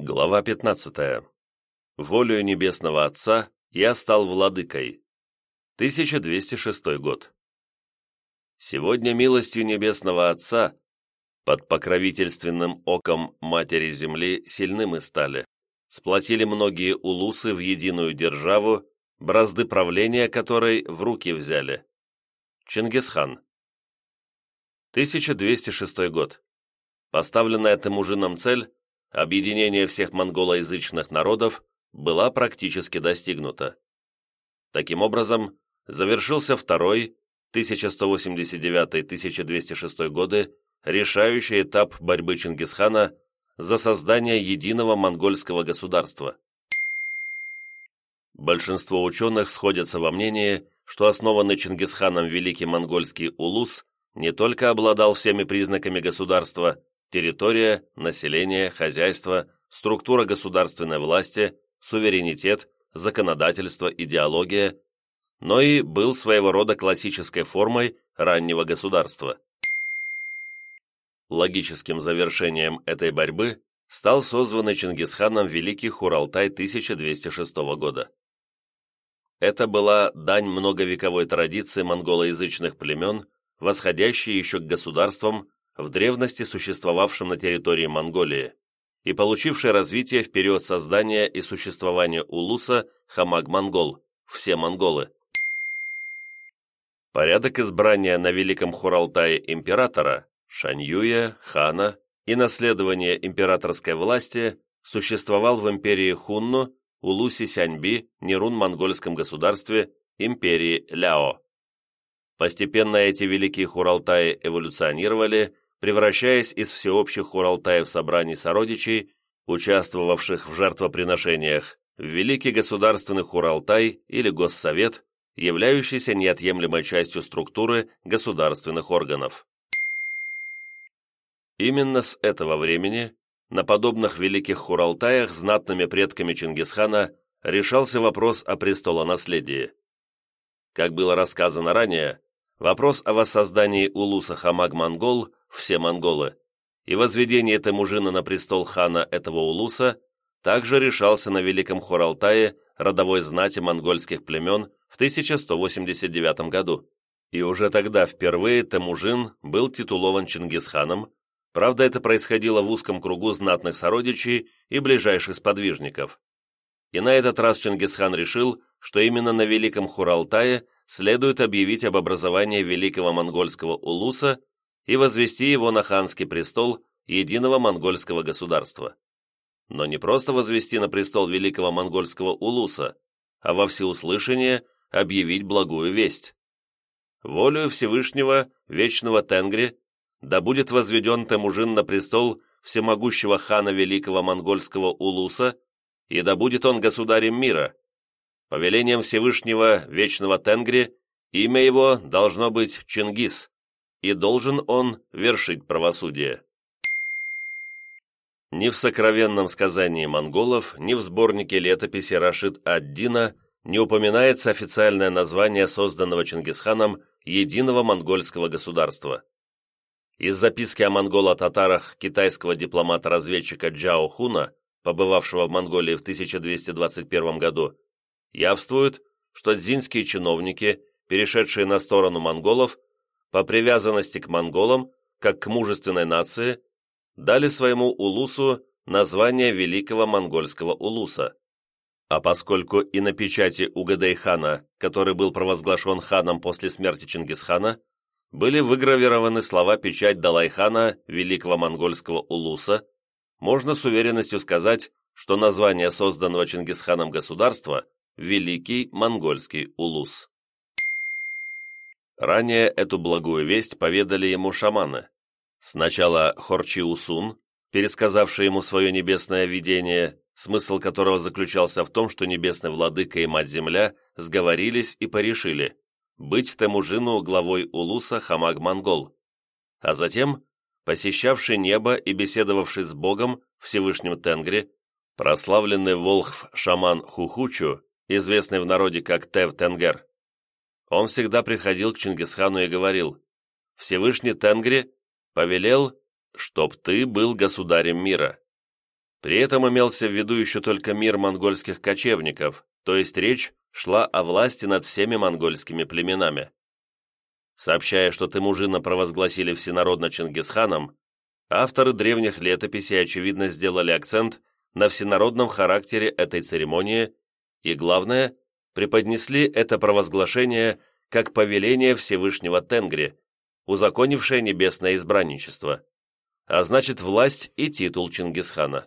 Глава 15. Волею Небесного Отца я стал владыкой. 1206 год. Сегодня милостью Небесного Отца под покровительственным оком Матери Земли сильны мы стали. Сплотили многие улусы в единую державу, бразды правления которой в руки взяли. Чингисхан. 1206 год. Поставленная Темужином цель объединение всех монголоязычных народов была практически достигнута. Таким образом, завершился второй, 1189-1206 годы, решающий этап борьбы Чингисхана за создание единого монгольского государства. Большинство ученых сходятся во мнении, что основанный Чингисханом Великий Монгольский Улус не только обладал всеми признаками государства, территория, население, хозяйство, структура государственной власти, суверенитет, законодательство, идеология, но и был своего рода классической формой раннего государства. Логическим завершением этой борьбы стал созванный Чингисханом Великий Хуралтай 1206 года. Это была дань многовековой традиции монголоязычных племен, восходящей еще к государствам, в древности существовавшим на территории Монголии и получивший развитие в период создания и существования Улуса Хамаг-Монгол, все монголы. Порядок избрания на Великом Хуралтае императора, Шаньюя, хана и наследование императорской власти существовал в империи Хунну, Улусе Сяньби, Нерун-монгольском государстве, империи Ляо. Постепенно эти великие Хуралтаи эволюционировали превращаясь из всеобщих хуралтаев собраний сородичей, участвовавших в жертвоприношениях, в Великий Государственный Хуралтай или Госсовет, являющийся неотъемлемой частью структуры государственных органов. Именно с этого времени на подобных великих Хуралтаях знатными предками Чингисхана решался вопрос о престолонаследии. Как было рассказано ранее, вопрос о воссоздании Улуса Хамаг-Монгол все монголы, и возведение Темужина на престол хана этого улуса также решался на Великом Хоралтае родовой знати монгольских племен в 1189 году. И уже тогда впервые Темужин был титулован Чингисханом, правда это происходило в узком кругу знатных сородичей и ближайших сподвижников. И на этот раз Чингисхан решил, что именно на Великом Хуралтае следует объявить об образовании Великого Монгольского Улуса и возвести его на ханский престол единого монгольского государства. Но не просто возвести на престол великого монгольского улуса, а во всеуслышание объявить благую весть. Волею Всевышнего, Вечного Тенгри, да будет возведен Темужин на престол всемогущего хана великого монгольского улуса, и да будет он государем мира. По велениям Всевышнего Вечного Тенгри имя его должно быть Чингис, и должен он вершить правосудие. Ни в сокровенном сказании монголов, ни в сборнике летописи Рашид ад-Дина не упоминается официальное название созданного Чингисханом единого монгольского государства. Из записки о монголо-татарах китайского дипломата-разведчика Джао Хуна, побывавшего в Монголии в 1221 году, явствует, что дзинские чиновники, перешедшие на сторону монголов, по привязанности к монголам, как к мужественной нации, дали своему улусу название Великого Монгольского улуса. А поскольку и на печати Угадайхана, который был провозглашен ханом после смерти Чингисхана, были выгравированы слова печать Далайхана Великого Монгольского улуса, можно с уверенностью сказать, что название созданного Чингисханом государства – Великий Монгольский улус. Ранее эту благую весть поведали ему шаманы. Сначала Хорчи Усун, пересказавший ему свое небесное видение, смысл которого заключался в том, что небесный владыка и мать-земля сговорились и порешили быть Темужину главой Улуса Хамаг-Монгол, а затем посещавший небо и беседовавший с Богом, Всевышним Тенгри, прославленный волхв-шаман Хухучу, известный в народе как Тев-Тенгер, он всегда приходил к Чингисхану и говорил, «Всевышний Тенгри повелел, чтоб ты был государем мира». При этом имелся в виду еще только мир монгольских кочевников, то есть речь шла о власти над всеми монгольскими племенами. Сообщая, что Темужина провозгласили всенародно Чингисханом, авторы древних летописей очевидно сделали акцент на всенародном характере этой церемонии и, главное, преподнесли это провозглашение как повеление Всевышнего Тенгри, узаконившее небесное избранничество, а значит власть и титул Чингисхана.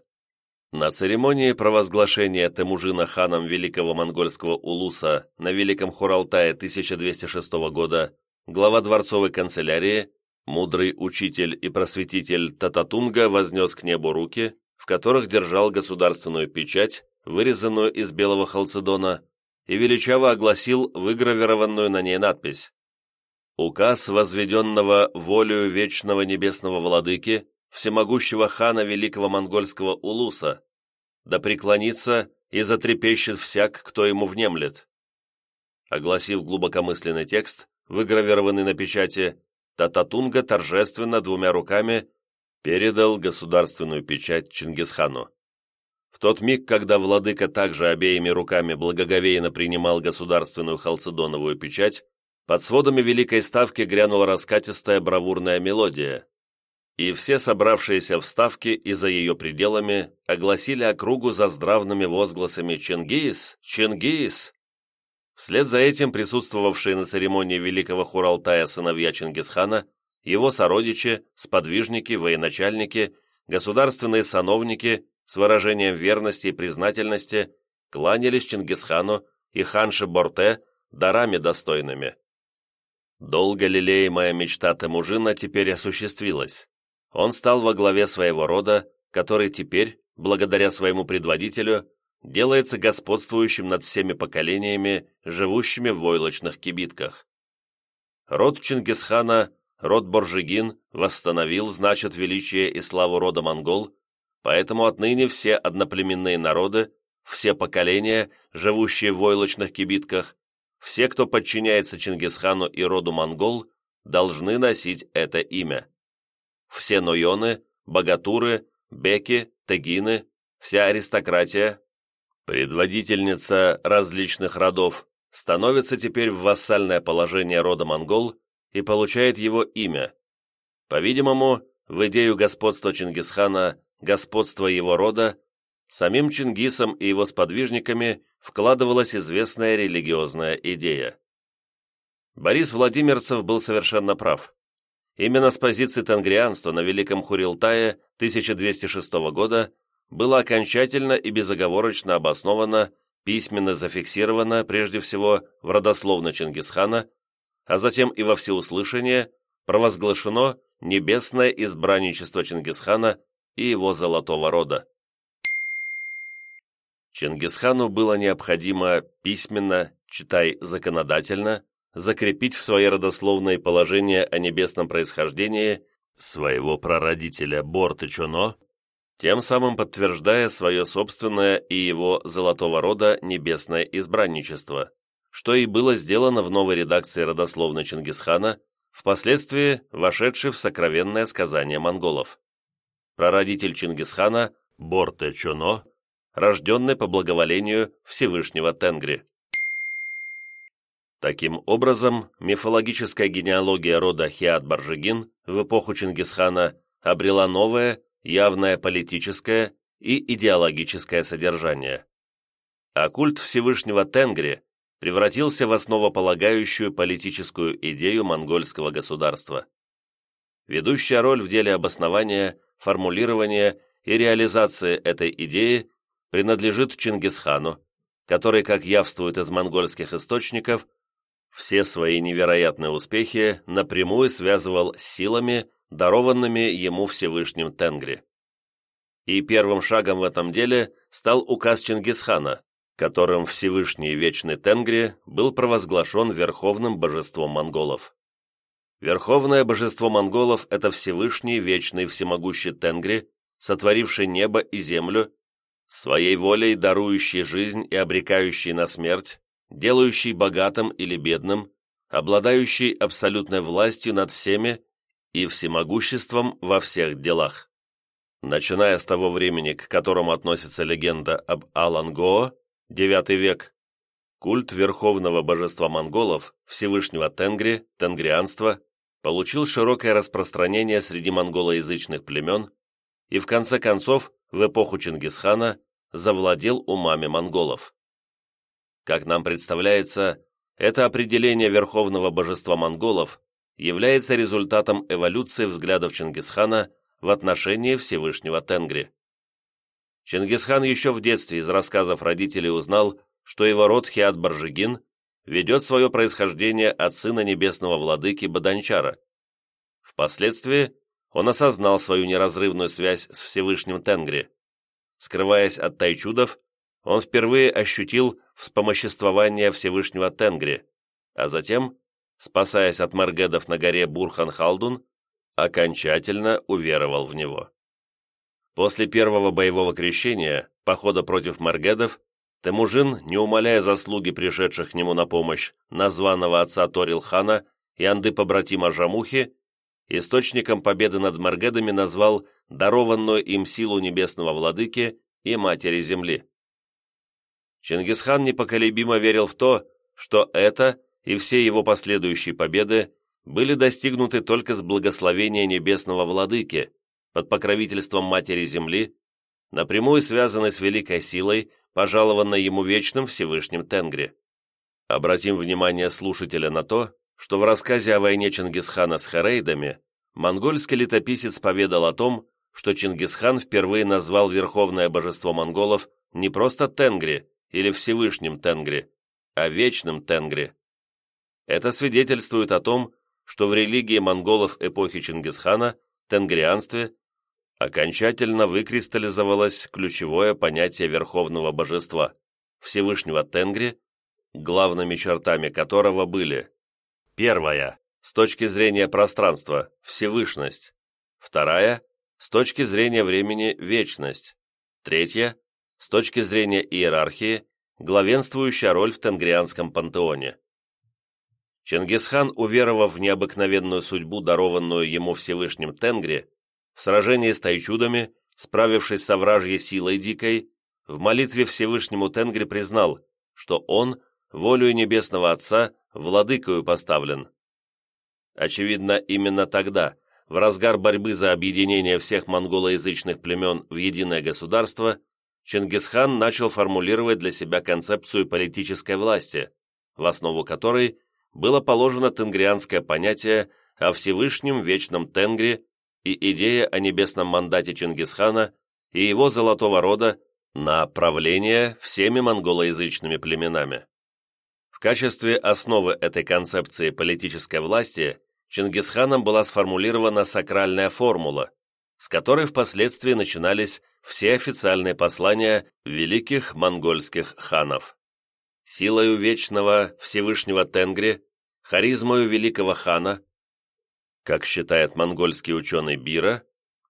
На церемонии провозглашения Темужина ханом Великого Монгольского Улуса на Великом Хуралтае 1206 года глава дворцовой канцелярии, мудрый учитель и просветитель Тататунга вознес к небу руки, в которых держал государственную печать, вырезанную из белого халцедона, и величаво огласил выгравированную на ней надпись «Указ возведенного волею вечного небесного владыки всемогущего хана великого монгольского Улуса, да преклонится и затрепещет всяк, кто ему внемлет». Огласив глубокомысленный текст, выгравированный на печати, Тататунга торжественно двумя руками передал государственную печать Чингисхану. В тот миг, когда владыка также обеими руками благоговейно принимал государственную халцедоновую печать, под сводами Великой Ставки грянула раскатистая бравурная мелодия, и все собравшиеся в Ставке и за ее пределами огласили округу за здравными возгласами «Чингис! Чингис!». Вслед за этим присутствовавшие на церемонии Великого Хуралтая сыновья Чингисхана, его сородичи, сподвижники, военачальники, государственные сановники с выражением верности и признательности кланялись Чингисхану и ханше Борте дарами достойными. Долго лелеемая мечта Темужина теперь осуществилась. Он стал во главе своего рода, который теперь, благодаря своему предводителю, делается господствующим над всеми поколениями, живущими в войлочных кибитках. Род Чингисхана, род Боржигин, восстановил, значит, величие и славу рода монгол, поэтому отныне все одноплеменные народы, все поколения, живущие в войлочных кибитках, все, кто подчиняется Чингисхану и роду монгол, должны носить это имя. Все нойоны, богатуры, беки, тегины, вся аристократия, предводительница различных родов, становится теперь в вассальное положение рода монгол и получает его имя. По-видимому, в идею господства Чингисхана, господства его рода, самим Чингисом и его сподвижниками вкладывалась известная религиозная идея. Борис Владимирцев был совершенно прав. Именно с позиции тангрианства на Великом Хурилтае 1206 года было окончательно и безоговорочно обосновано, письменно зафиксировано прежде всего в родословно Чингисхана, а затем и во всеуслышание провозглашено небесное избранничество Чингисхана и его золотого рода. Чингисхану было необходимо письменно, читай законодательно, закрепить в своей родословное положение о небесном происхождении своего прародителя Борты-Чоно, тем самым подтверждая свое собственное и его золотого рода небесное избранничество, что и было сделано в новой редакции родословной Чингисхана, впоследствии вошедшей в сокровенное сказание монголов. Прародитель Чингисхана Борте-Чоно, рожденный по благоволению Всевышнего Тенгри. Таким образом, мифологическая генеалогия рода Хиат-Баржигин в эпоху Чингисхана обрела новое, явное политическое и идеологическое содержание. А культ Всевышнего Тенгри превратился в основополагающую политическую идею монгольского государства. Ведущая роль в деле обоснования, формулирования и реализации этой идеи принадлежит Чингисхану, который, как явствует из монгольских источников, все свои невероятные успехи напрямую связывал с силами, дарованными ему Всевышним Тенгри. И первым шагом в этом деле стал указ Чингисхана, которым Всевышний Вечный Тенгри был провозглашен верховным божеством монголов. Верховное божество монголов – это Всевышний Вечный Всемогущий Тенгри, сотворивший небо и землю, своей волей дарующий жизнь и обрекающий на смерть, делающий богатым или бедным, обладающий абсолютной властью над всеми и всемогуществом во всех делах. Начиная с того времени, к которому относится легенда об Алангоо, IX век, культ верховного божества монголов, Всевышнего Тенгри, тенгрианства, получил широкое распространение среди монголоязычных племен и в конце концов, в эпоху Чингисхана, завладел умами монголов. Как нам представляется, это определение верховного божества монголов является результатом эволюции взглядов Чингисхана в отношении Всевышнего Тенгри. Чингисхан еще в детстве из рассказов родителей узнал, что его род Хиат Баржигин ведет свое происхождение от сына небесного владыки Баданчара. Впоследствии он осознал свою неразрывную связь с Всевышним Тенгри. Скрываясь от тайчудов, он впервые ощутил вспомоществование Всевышнего Тенгри, а затем, спасаясь от маргедов на горе Бурхан-Халдун, окончательно уверовал в него. После первого боевого крещения, похода против маргедов, Темужин, не умаляя заслуги пришедших к нему на помощь названного отца Торил-хана и анды-побратима Жамухи, источником победы над маргедами назвал дарованную им силу небесного владыки и матери земли. Чингисхан непоколебимо верил в то, что это и все его последующие победы были достигнуты только с благословения небесного владыки, под покровительством Матери Земли, напрямую связанной с великой силой, пожалованной ему вечным Всевышним Тенгри. Обратим внимание слушателя на то, что в рассказе о войне Чингисхана с Харейдами монгольский летописец поведал о том, что Чингисхан впервые назвал верховное божество монголов не просто Тенгри или Всевышним Тенгри, а вечным Тенгри. Это свидетельствует о том, что в религии монголов эпохи Чингисхана, тенгрианстве, окончательно выкристаллизовалось ключевое понятие верховного божества, Всевышнего Тенгри, главными чертами которого были первая, с точки зрения пространства, Всевышность, вторая, с точки зрения времени, Вечность, третья, с точки зрения иерархии, главенствующая роль в тенгрианском пантеоне. Чингисхан, уверовав в необыкновенную судьбу, дарованную ему Всевышним Тенгри, в сражении с тайчудами, справившись с вражьей силой дикой, в молитве Всевышнему Тенгри признал, что он, волею Небесного Отца, владыкою поставлен. Очевидно, именно тогда, в разгар борьбы за объединение всех монголоязычных племен в единое государство, Чингисхан начал формулировать для себя концепцию политической власти, в основу которой было положено тенгрианское понятие о Всевышнем Вечном Тенгре и идея о небесном мандате Чингисхана и его золотого рода на правление всеми монголоязычными племенами. В качестве основы этой концепции политической власти Чингисханом была сформулирована сакральная формула, с которой впоследствии начинались все официальные послания великих монгольских ханов. Силою вечного Всевышнего Тенгри, харизмою великого хана, как считает монгольский ученый Бира,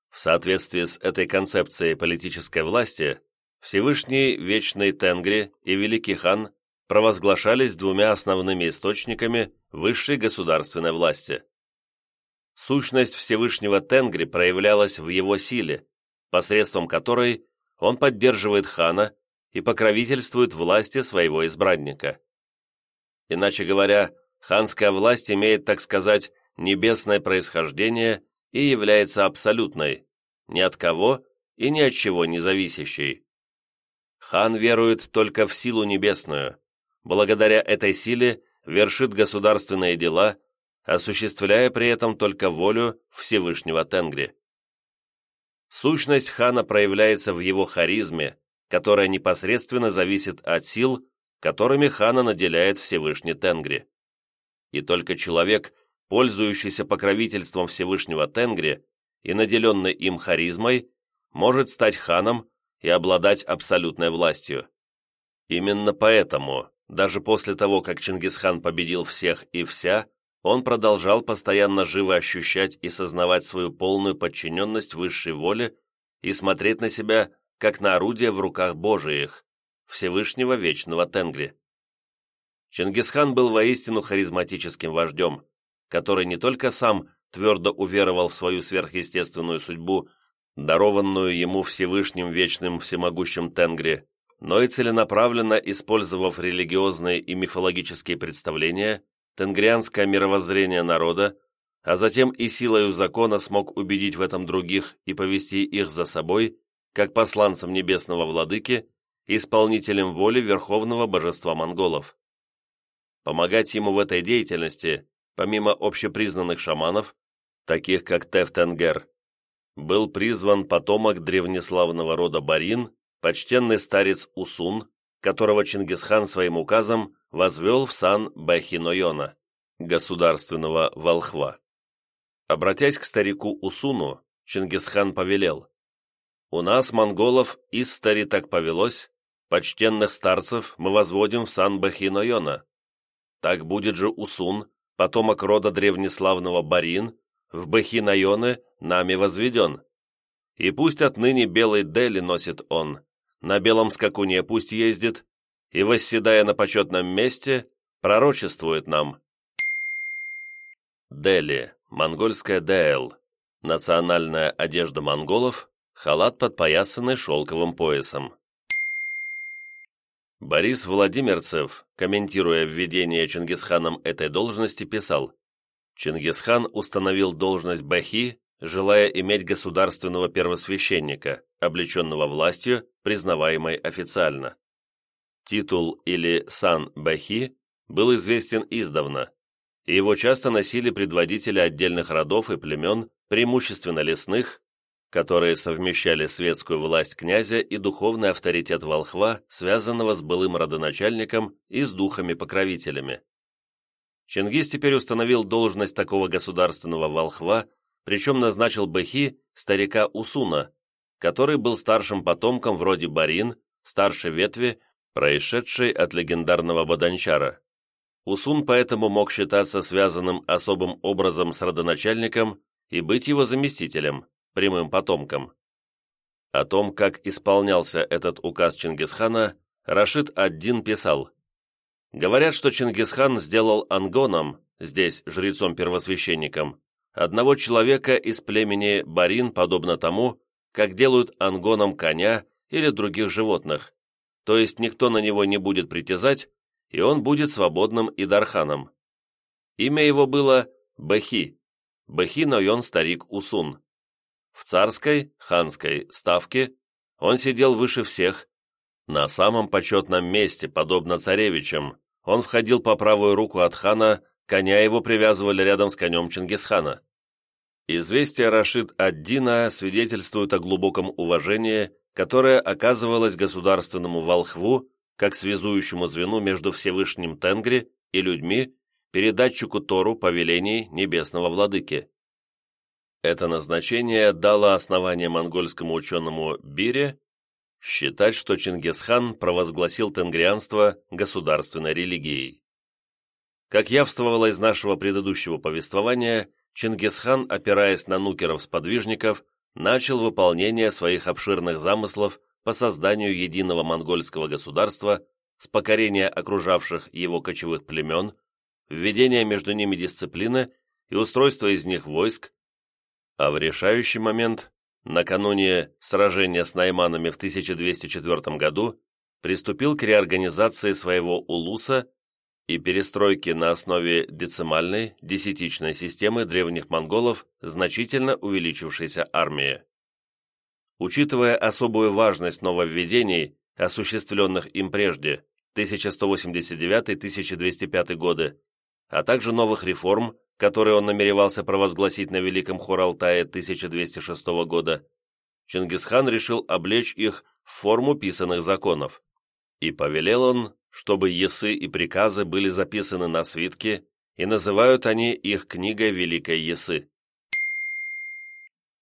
в соответствии с этой концепцией политической власти, Всевышний Вечный Тенгри и Великий Хан провозглашались двумя основными источниками высшей государственной власти. Сущность Всевышнего Тенгри проявлялась в его силе, посредством которой он поддерживает хана и покровительствует власти своего избранника. Иначе говоря, ханская власть имеет, так сказать, небесное происхождение и является абсолютной, ни от кого и ни от чего не зависящей. Хан верует только в силу небесную, благодаря этой силе вершит государственные дела, осуществляя при этом только волю Всевышнего Тенгри. Сущность хана проявляется в его харизме, которая непосредственно зависит от сил, которыми хана наделяет Всевышний Тенгри. И только человек, пользующийся покровительством Всевышнего Тенгри и наделенный им харизмой, может стать ханом и обладать абсолютной властью. Именно поэтому, даже после того, как Чингисхан победил всех и вся, он продолжал постоянно живо ощущать и сознавать свою полную подчиненность высшей воле и смотреть на себя, как на орудие в руках Божиих, Всевышнего Вечного Тенгри. Чингисхан был воистину харизматическим вождем, который не только сам твердо уверовал в свою сверхъестественную судьбу дарованную ему Всевышним Вечным Всемогущим Тенгри, но и целенаправленно использовав религиозные и мифологические представления, тенгрианское мировоззрение народа, а затем и силою закона смог убедить в этом других и повести их за собой, как посланцам небесного владыки, исполнителем воли верховного божества монголов. Помогать ему в этой деятельности, помимо общепризнанных шаманов, таких как Тефтенгер, был призван потомок древнеславного рода Барин, почтенный старец Усун, которого Чингисхан своим указом возвел в сан Бахинойона, государственного волхва. Обратясь к старику Усуну, Чингисхан повелел, «У нас, монголов, из стари так повелось, почтенных старцев мы возводим в сан Бахинойона. Так будет же Усун, потомок рода древнеславного Барин, в Бахинойоны нами возведен. И пусть отныне белый Дели носит он, на белом скакуне пусть ездит, и, восседая на почетном месте, пророчествует нам. Дели, монгольская Деэл, национальная одежда монголов, халат подпоясанный шелковым поясом. Борис Владимирцев, комментируя введение Чингисханом этой должности, писал, Чингисхан установил должность Бахи, желая иметь государственного первосвященника, облеченного властью, признаваемой официально. Титул или сан Бахи был известен издавна, и его часто носили предводители отдельных родов и племен, преимущественно лесных, которые совмещали светскую власть князя и духовный авторитет волхва, связанного с былым родоначальником и с духами-покровителями. Чингис теперь установил должность такого государственного волхва, причем назначил Бахи старика Усуна, который был старшим потомком вроде Барин, старшей ветви, происшедшей от легендарного Баданчара. Усун поэтому мог считаться связанным особым образом с родоначальником и быть его заместителем, прямым потомком. О том, как исполнялся этот указ Чингисхана, Рашид ад-Дин писал – Говорят, что Чингисхан сделал ангоном, здесь жрецом-первосвященником, одного человека из племени Барин, подобно тому, как делают ангоном коня или других животных, то есть никто на него не будет притязать, и он будет свободным и дарханом. Имя его было Бахи, Бахи Нойон старик Усун. В царской, ханской ставке он сидел выше всех, на самом почетном месте, подобно царевичам, он входил по правую руку от хана, коня его привязывали рядом с конем Чингисхана. Известия Рашид ад-Дина свидетельствуют о глубоком уважении, которое оказывалось государственному волхву как связующему звену между Всевышним Тенгри и людьми, передатчику Тору повелений небесного владыки. Это назначение дало основание монгольскому ученому Бире считать, что Чингисхан провозгласил тенгрианство государственной религией. Как явствовало из нашего предыдущего повествования, Чингисхан, опираясь на нукеров-сподвижников, начал выполнение своих обширных замыслов по созданию единого монгольского государства с покорения окружавших его кочевых племен, введения между ними дисциплины и устройства из них войск, а в решающий момент накануне сражения с найманами в 1204 году приступил к реорганизации своего улуса и перестройке на основе децимальной, десятичной системы древних монголов значительно увеличившейся армии. Учитывая особую важность нововведений, осуществленных им прежде, 1189-1205 годы, а также новых реформ, который он намеревался провозгласить на Великом Хоралтае 1206 года, Чингисхан решил облечь их в форму писанных законов. И повелел он, чтобы есы и приказы были записаны на свитке, и называют они их книгой Великой Есы.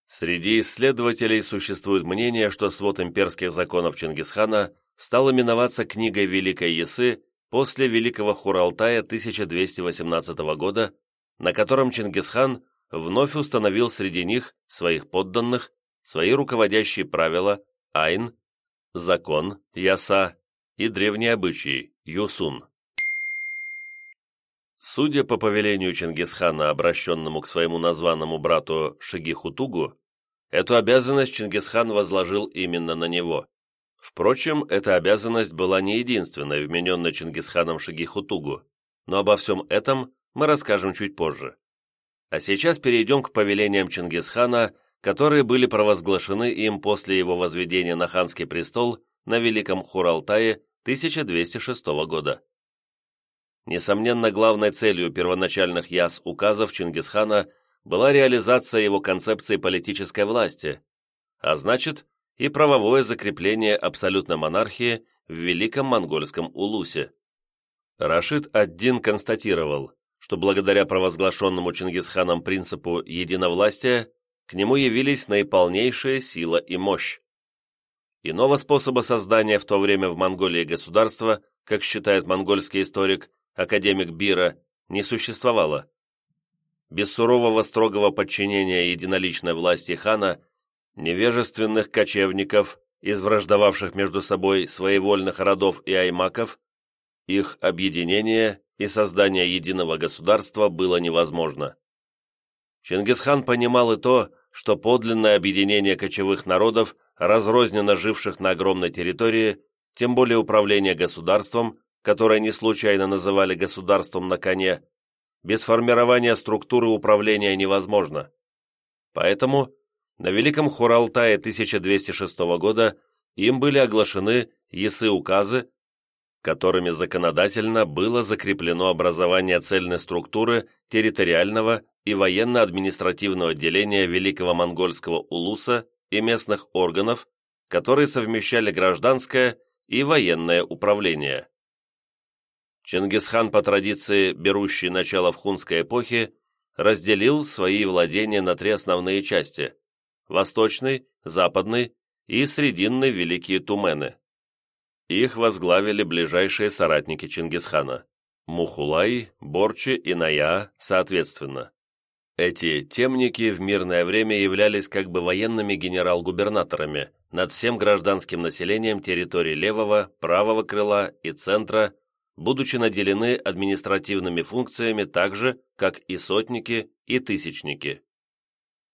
Среди исследователей существует мнение, что свод имперских законов Чингисхана стал именоваться книгой Великой Есы после Великого Хуралтая 1218 года на котором Чингисхан вновь установил среди них, своих подданных, свои руководящие правила Айн, закон, Яса и древние обычаи, Юсун. Судя по повелению Чингисхана, обращенному к своему названному брату Шигихутугу, эту обязанность Чингисхан возложил именно на него. Впрочем, эта обязанность была не единственной, вмененной Чингисханом Шагихутугу, но обо всем этом мы расскажем чуть позже. А сейчас перейдем к повелениям Чингисхана, которые были провозглашены им после его возведения на ханский престол на Великом Хуралтае 1206 года. Несомненно, главной целью первоначальных яс указов Чингисхана была реализация его концепции политической власти, а значит, и правовое закрепление абсолютной монархии в Великом Монгольском Улусе. Рашид ад-Дин констатировал, что благодаря провозглашенному Чингисханом принципу единовластия к нему явились наиполнейшая сила и мощь. Иного способа создания в то время в Монголии государства, как считает монгольский историк, академик Бира, не существовало. Без сурового строгого подчинения единоличной власти хана невежественных кочевников, из между собой своевольных родов и аймаков, их объединение и создание единого государства было невозможно. Чингисхан понимал и то, что подлинное объединение кочевых народов, разрозненно живших на огромной территории, тем более управление государством, которое не случайно называли государством на коне, без формирования структуры управления невозможно. Поэтому на Великом Хуралтае 1206 года им были оглашены есы-указы, которыми законодательно было закреплено образование цельной структуры территориального и военно-административного деления Великого Монгольского Улуса и местных органов, которые совмещали гражданское и военное управление. Чингисхан, по традиции, берущий начало в хунской эпохе, разделил свои владения на три основные части Восточный, Западный и Срединный Великие Тумены. Их возглавили ближайшие соратники Чингисхана – Мухулай, Борчи и Ная, соответственно. Эти темники в мирное время являлись как бы военными генерал-губернаторами над всем гражданским населением территории левого, правого крыла и центра, будучи наделены административными функциями так же, как и сотники и тысячники.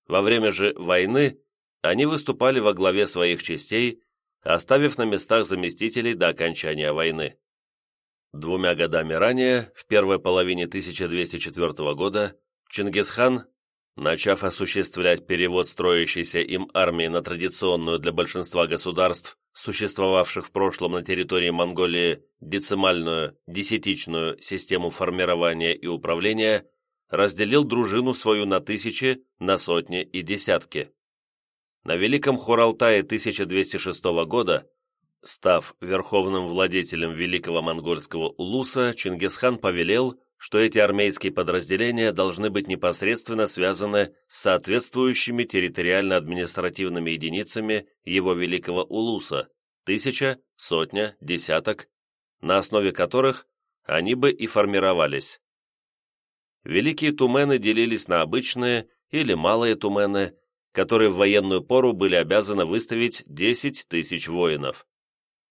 Во время же войны они выступали во главе своих частей, оставив на местах заместителей до окончания войны. Двумя годами ранее, в первой половине 1204 года, Чингисхан, начав осуществлять перевод строящейся им армии на традиционную для большинства государств, существовавших в прошлом на территории Монголии, децимальную, десятичную систему формирования и управления, разделил дружину свою на тысячи, на сотни и десятки. На Великом Хуралтае 1206 года, став верховным владетелем Великого Монгольского Улуса, Чингисхан повелел, что эти армейские подразделения должны быть непосредственно связаны с соответствующими территориально-административными единицами его Великого Улуса, тысяча, сотня, десяток, на основе которых они бы и формировались. Великие тумены делились на обычные или малые тумены, которые в военную пору были обязаны выставить 10 тысяч воинов.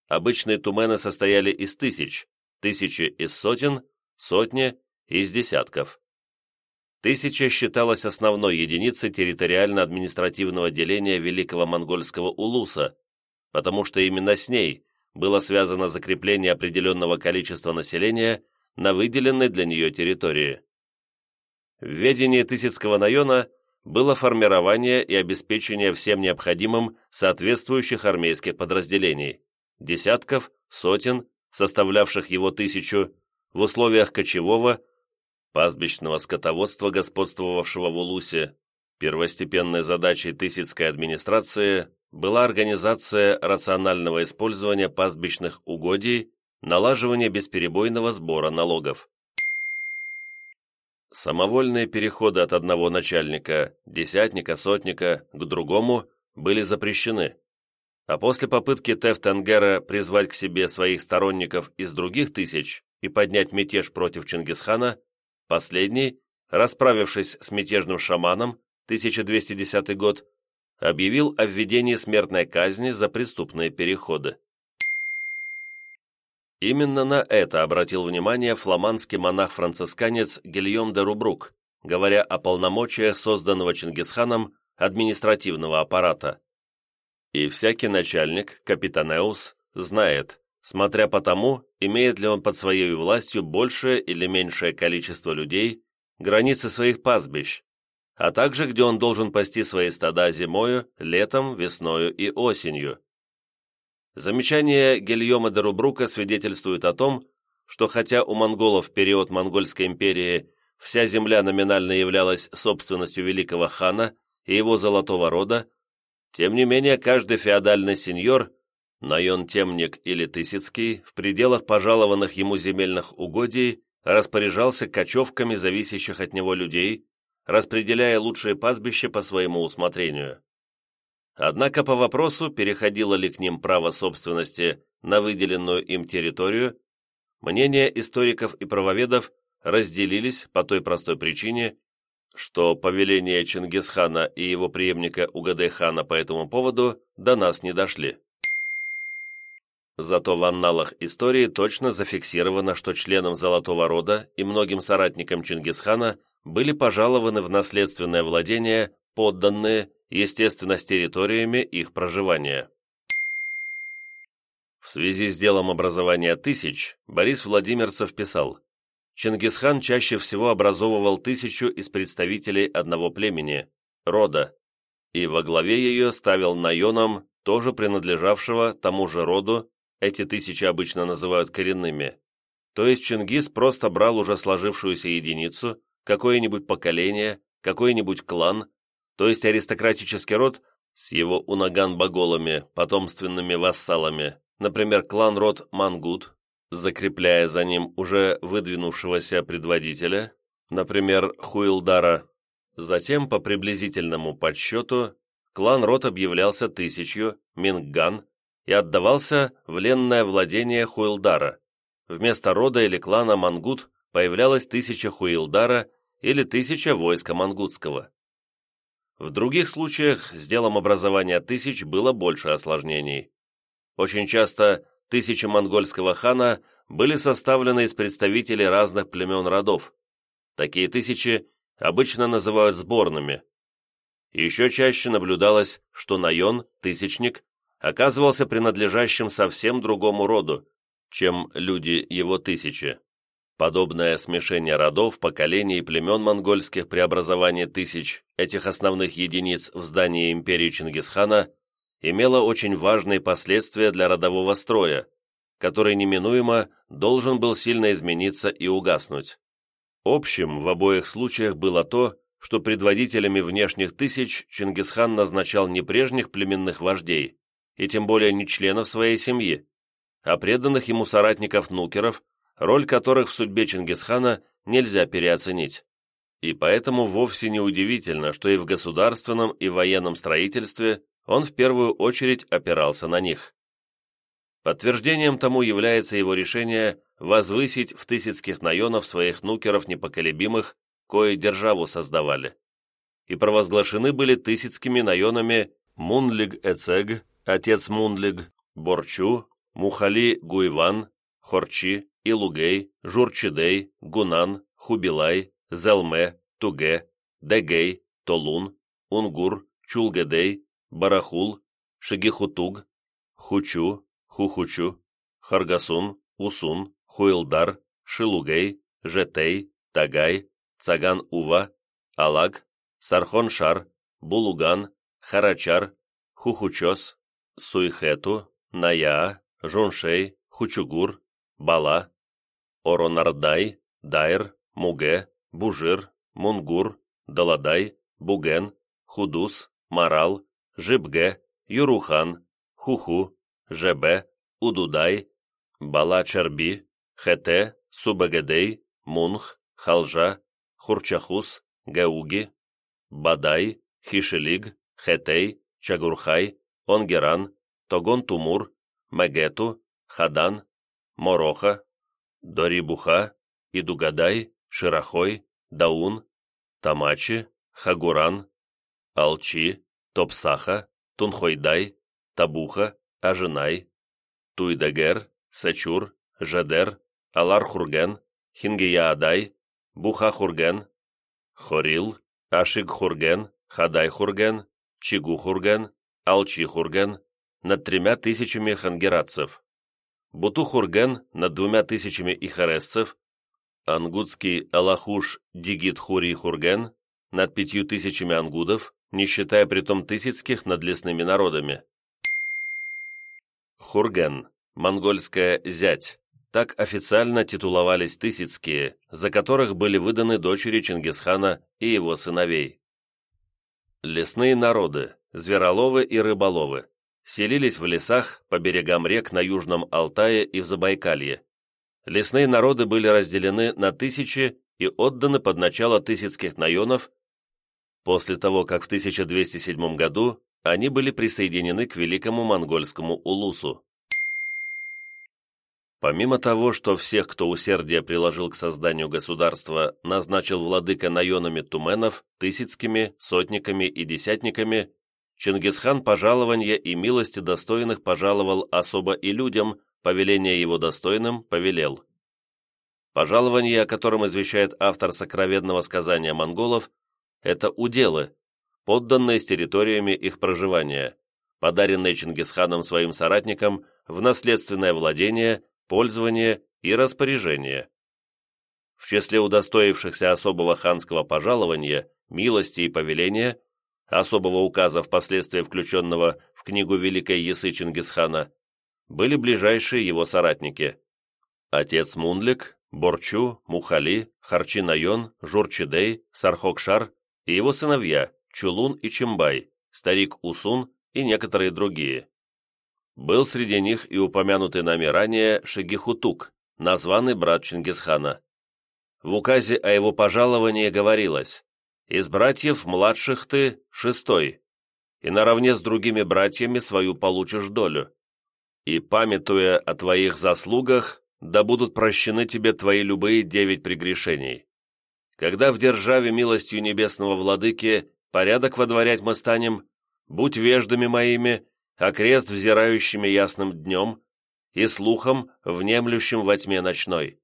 Обычные тумены состояли из тысяч, тысячи из сотен, сотни из десятков. Тысяча считалась основной единицей территориально-административного деления Великого Монгольского Улуса, потому что именно с ней было связано закрепление определенного количества населения на выделенной для нее территории. В ведении Тысяцкого района было формирование и обеспечение всем необходимым соответствующих армейских подразделений, десятков, сотен, составлявших его тысячу, в условиях кочевого, пастбищного скотоводства, господствовавшего в Улусе, первостепенной задачей Тысяцкой администрации была организация рационального использования пастбищных угодий, налаживание бесперебойного сбора налогов. Самовольные переходы от одного начальника, десятника, сотника, к другому были запрещены, а после попытки Тефтенгера призвать к себе своих сторонников из других тысяч и поднять мятеж против Чингисхана, последний, расправившись с мятежным шаманом, 1210 год, объявил о введении смертной казни за преступные переходы. Именно на это обратил внимание фламандский монах-францисканец Гильем де Рубрук, говоря о полномочиях, созданного Чингисханом, административного аппарата. И всякий начальник, капитанеус, знает, смотря по тому, имеет ли он под своей властью большее или меньшее количество людей, границы своих пастбищ, а также где он должен пасти свои стада зимою, летом, весною и осенью. Замечание Гильома де Рубрука свидетельствует о том, что хотя у монголов в период Монгольской империи вся земля номинально являлась собственностью великого хана и его золотого рода, тем не менее каждый феодальный сеньор, наен-темник или тысяцкий, в пределах пожалованных ему земельных угодий распоряжался кочевками зависящих от него людей, распределяя лучшие пастбища по своему усмотрению. Однако по вопросу, переходило ли к ним право собственности на выделенную им территорию, мнения историков и правоведов разделились по той простой причине, что повеления Чингисхана и его преемника Угадей-хана по этому поводу до нас не дошли. Зато в анналах истории точно зафиксировано, что членам Золотого Рода и многим соратникам Чингисхана были пожалованы в наследственное владение подданные, естественно, с территориями их проживания. В связи с делом образования тысяч Борис Владимирцев писал, Чингисхан чаще всего образовывал тысячу из представителей одного племени, рода, и во главе ее ставил наеном, тоже принадлежавшего тому же роду, эти тысячи обычно называют коренными. То есть Чингис просто брал уже сложившуюся единицу, какое-нибудь поколение, какой-нибудь клан, то есть аристократический род с его унаган-баголами, потомственными вассалами, например, клан-род Мангут, закрепляя за ним уже выдвинувшегося предводителя, например, Хуилдара. Затем, по приблизительному подсчету, клан-род объявлялся тысячью, Минган, и отдавался в ленное владение Хуилдара. Вместо рода или клана Мангут появлялась тысяча Хуилдара или тысяча войска Мангутского. В других случаях с делом образования тысяч было больше осложнений. Очень часто тысячи монгольского хана были составлены из представителей разных племен родов. Такие тысячи обычно называют сборными. Еще чаще наблюдалось, что Найон, тысячник, оказывался принадлежащим совсем другому роду, чем люди его тысячи. Подобное смешение родов, поколений и племен монгольских при образовании тысяч этих основных единиц в здании империи Чингисхана имело очень важные последствия для родового строя, который неминуемо должен был сильно измениться и угаснуть. Общим в обоих случаях было то, что предводителями внешних тысяч Чингисхан назначал не прежних племенных вождей, и тем более не членов своей семьи, а преданных ему соратников-нукеров, роль которых в судьбе Чингисхана нельзя переоценить. И поэтому вовсе не удивительно, что и в государственном, и военном строительстве он в первую очередь опирался на них. Подтверждением тому является его решение возвысить в тысяцких наенов своих нукеров непоколебимых, кои державу создавали. И провозглашены были тысяцкими наенами Мунлиг-Эцег, отец Мунлиг, Борчу, Мухали Гуйван, Хорчи, Илугей, Журчидей, Гунан, Хубилай, Зелме, Туге, Дегей, Толун, Унгур, Чулгедей, Барахул, Шигихутуг, Хучу, Хухучу, Харгасун, Усун, Хуилдар, Шилугей, Жетей, Тагай, Цаган-Ува, Алаг, Сархон-Шар, Булуган, Харачар, Хухучос, Суйхету, Ная, Жуншей, Хучугур, Бала, Оронардай, Дайр, Муге, Бужир, Мунгур, Даладай, Буген, Худус, Марал, Жибге, Юрухан, Хуху, Жебе, Удудай, Бала-Черби, Хете, Субагедей, Мунх, Халжа, Хурчахус, Гауги, Бадай, Хишелиг, Хетей, Чагурхай, Онгеран, Тогон-Тумур, Мегету, Хадан, Мороха, Дорибуха, Идугадай, Широхой, Даун, Тамачи, Хагуран, Алчи, Топсаха, Тунхойдай, Табуха, Ажинай, Туйдагер, Сачур, Жадер, Алархурген, Хингияадай, Бухахурген, Хорил, Ашигхурген, Хадай-Хурген, Чигу-Хурген, Алчи-Хурген над тремя тысячами хангератцев, Буту-Хурген над двумя тысячами ихаресцев, Ангутский Алахуш Дигит-Хури-Хурген над пятью тысячами ангудов, не считая притом тысяцких над лесными народами. Хурген, монгольская «зять», так официально титуловались тысяцкие, за которых были выданы дочери Чингисхана и его сыновей. Лесные народы, звероловы и рыболовы, селились в лесах по берегам рек на Южном Алтае и в Забайкалье. Лесные народы были разделены на тысячи и отданы под начало тысяцких наенов. После того, как в 1207 году они были присоединены к великому монгольскому улусу. Помимо того, что всех, кто усердие приложил к созданию государства, назначил владыка наенами туменов, тысяцкими, сотниками и десятниками, Чингисхан пожалования и милости достойных пожаловал особо и людям, повеление его достойным повелел. Пожалование, о котором извещает автор сокровенного сказания монголов, это уделы, подданные с территориями их проживания, подаренные Чингисханом своим соратникам в наследственное владение пользование и распоряжение. В числе удостоившихся особого ханского пожалования, милости и повеления, особого указа впоследствии включенного в книгу Великой Ясы Чингисхана, были ближайшие его соратники. Отец Мунлик, Борчу, Мухали, Харчинайон, Журчидей, Сархокшар и его сыновья Чулун и Чимбай, старик Усун и некоторые другие. Был среди них и упомянутый нами ранее Шигихутук, названный брат Чингисхана. В указе о его пожаловании говорилось «Из братьев младших ты шестой, и наравне с другими братьями свою получишь долю. И, памятуя о твоих заслугах, да будут прощены тебе твои любые девять прегрешений. Когда в державе милостью небесного владыки порядок водворять мы станем, будь веждами моими а крест взирающими ясным днем и слухом, внемлющим во тьме ночной.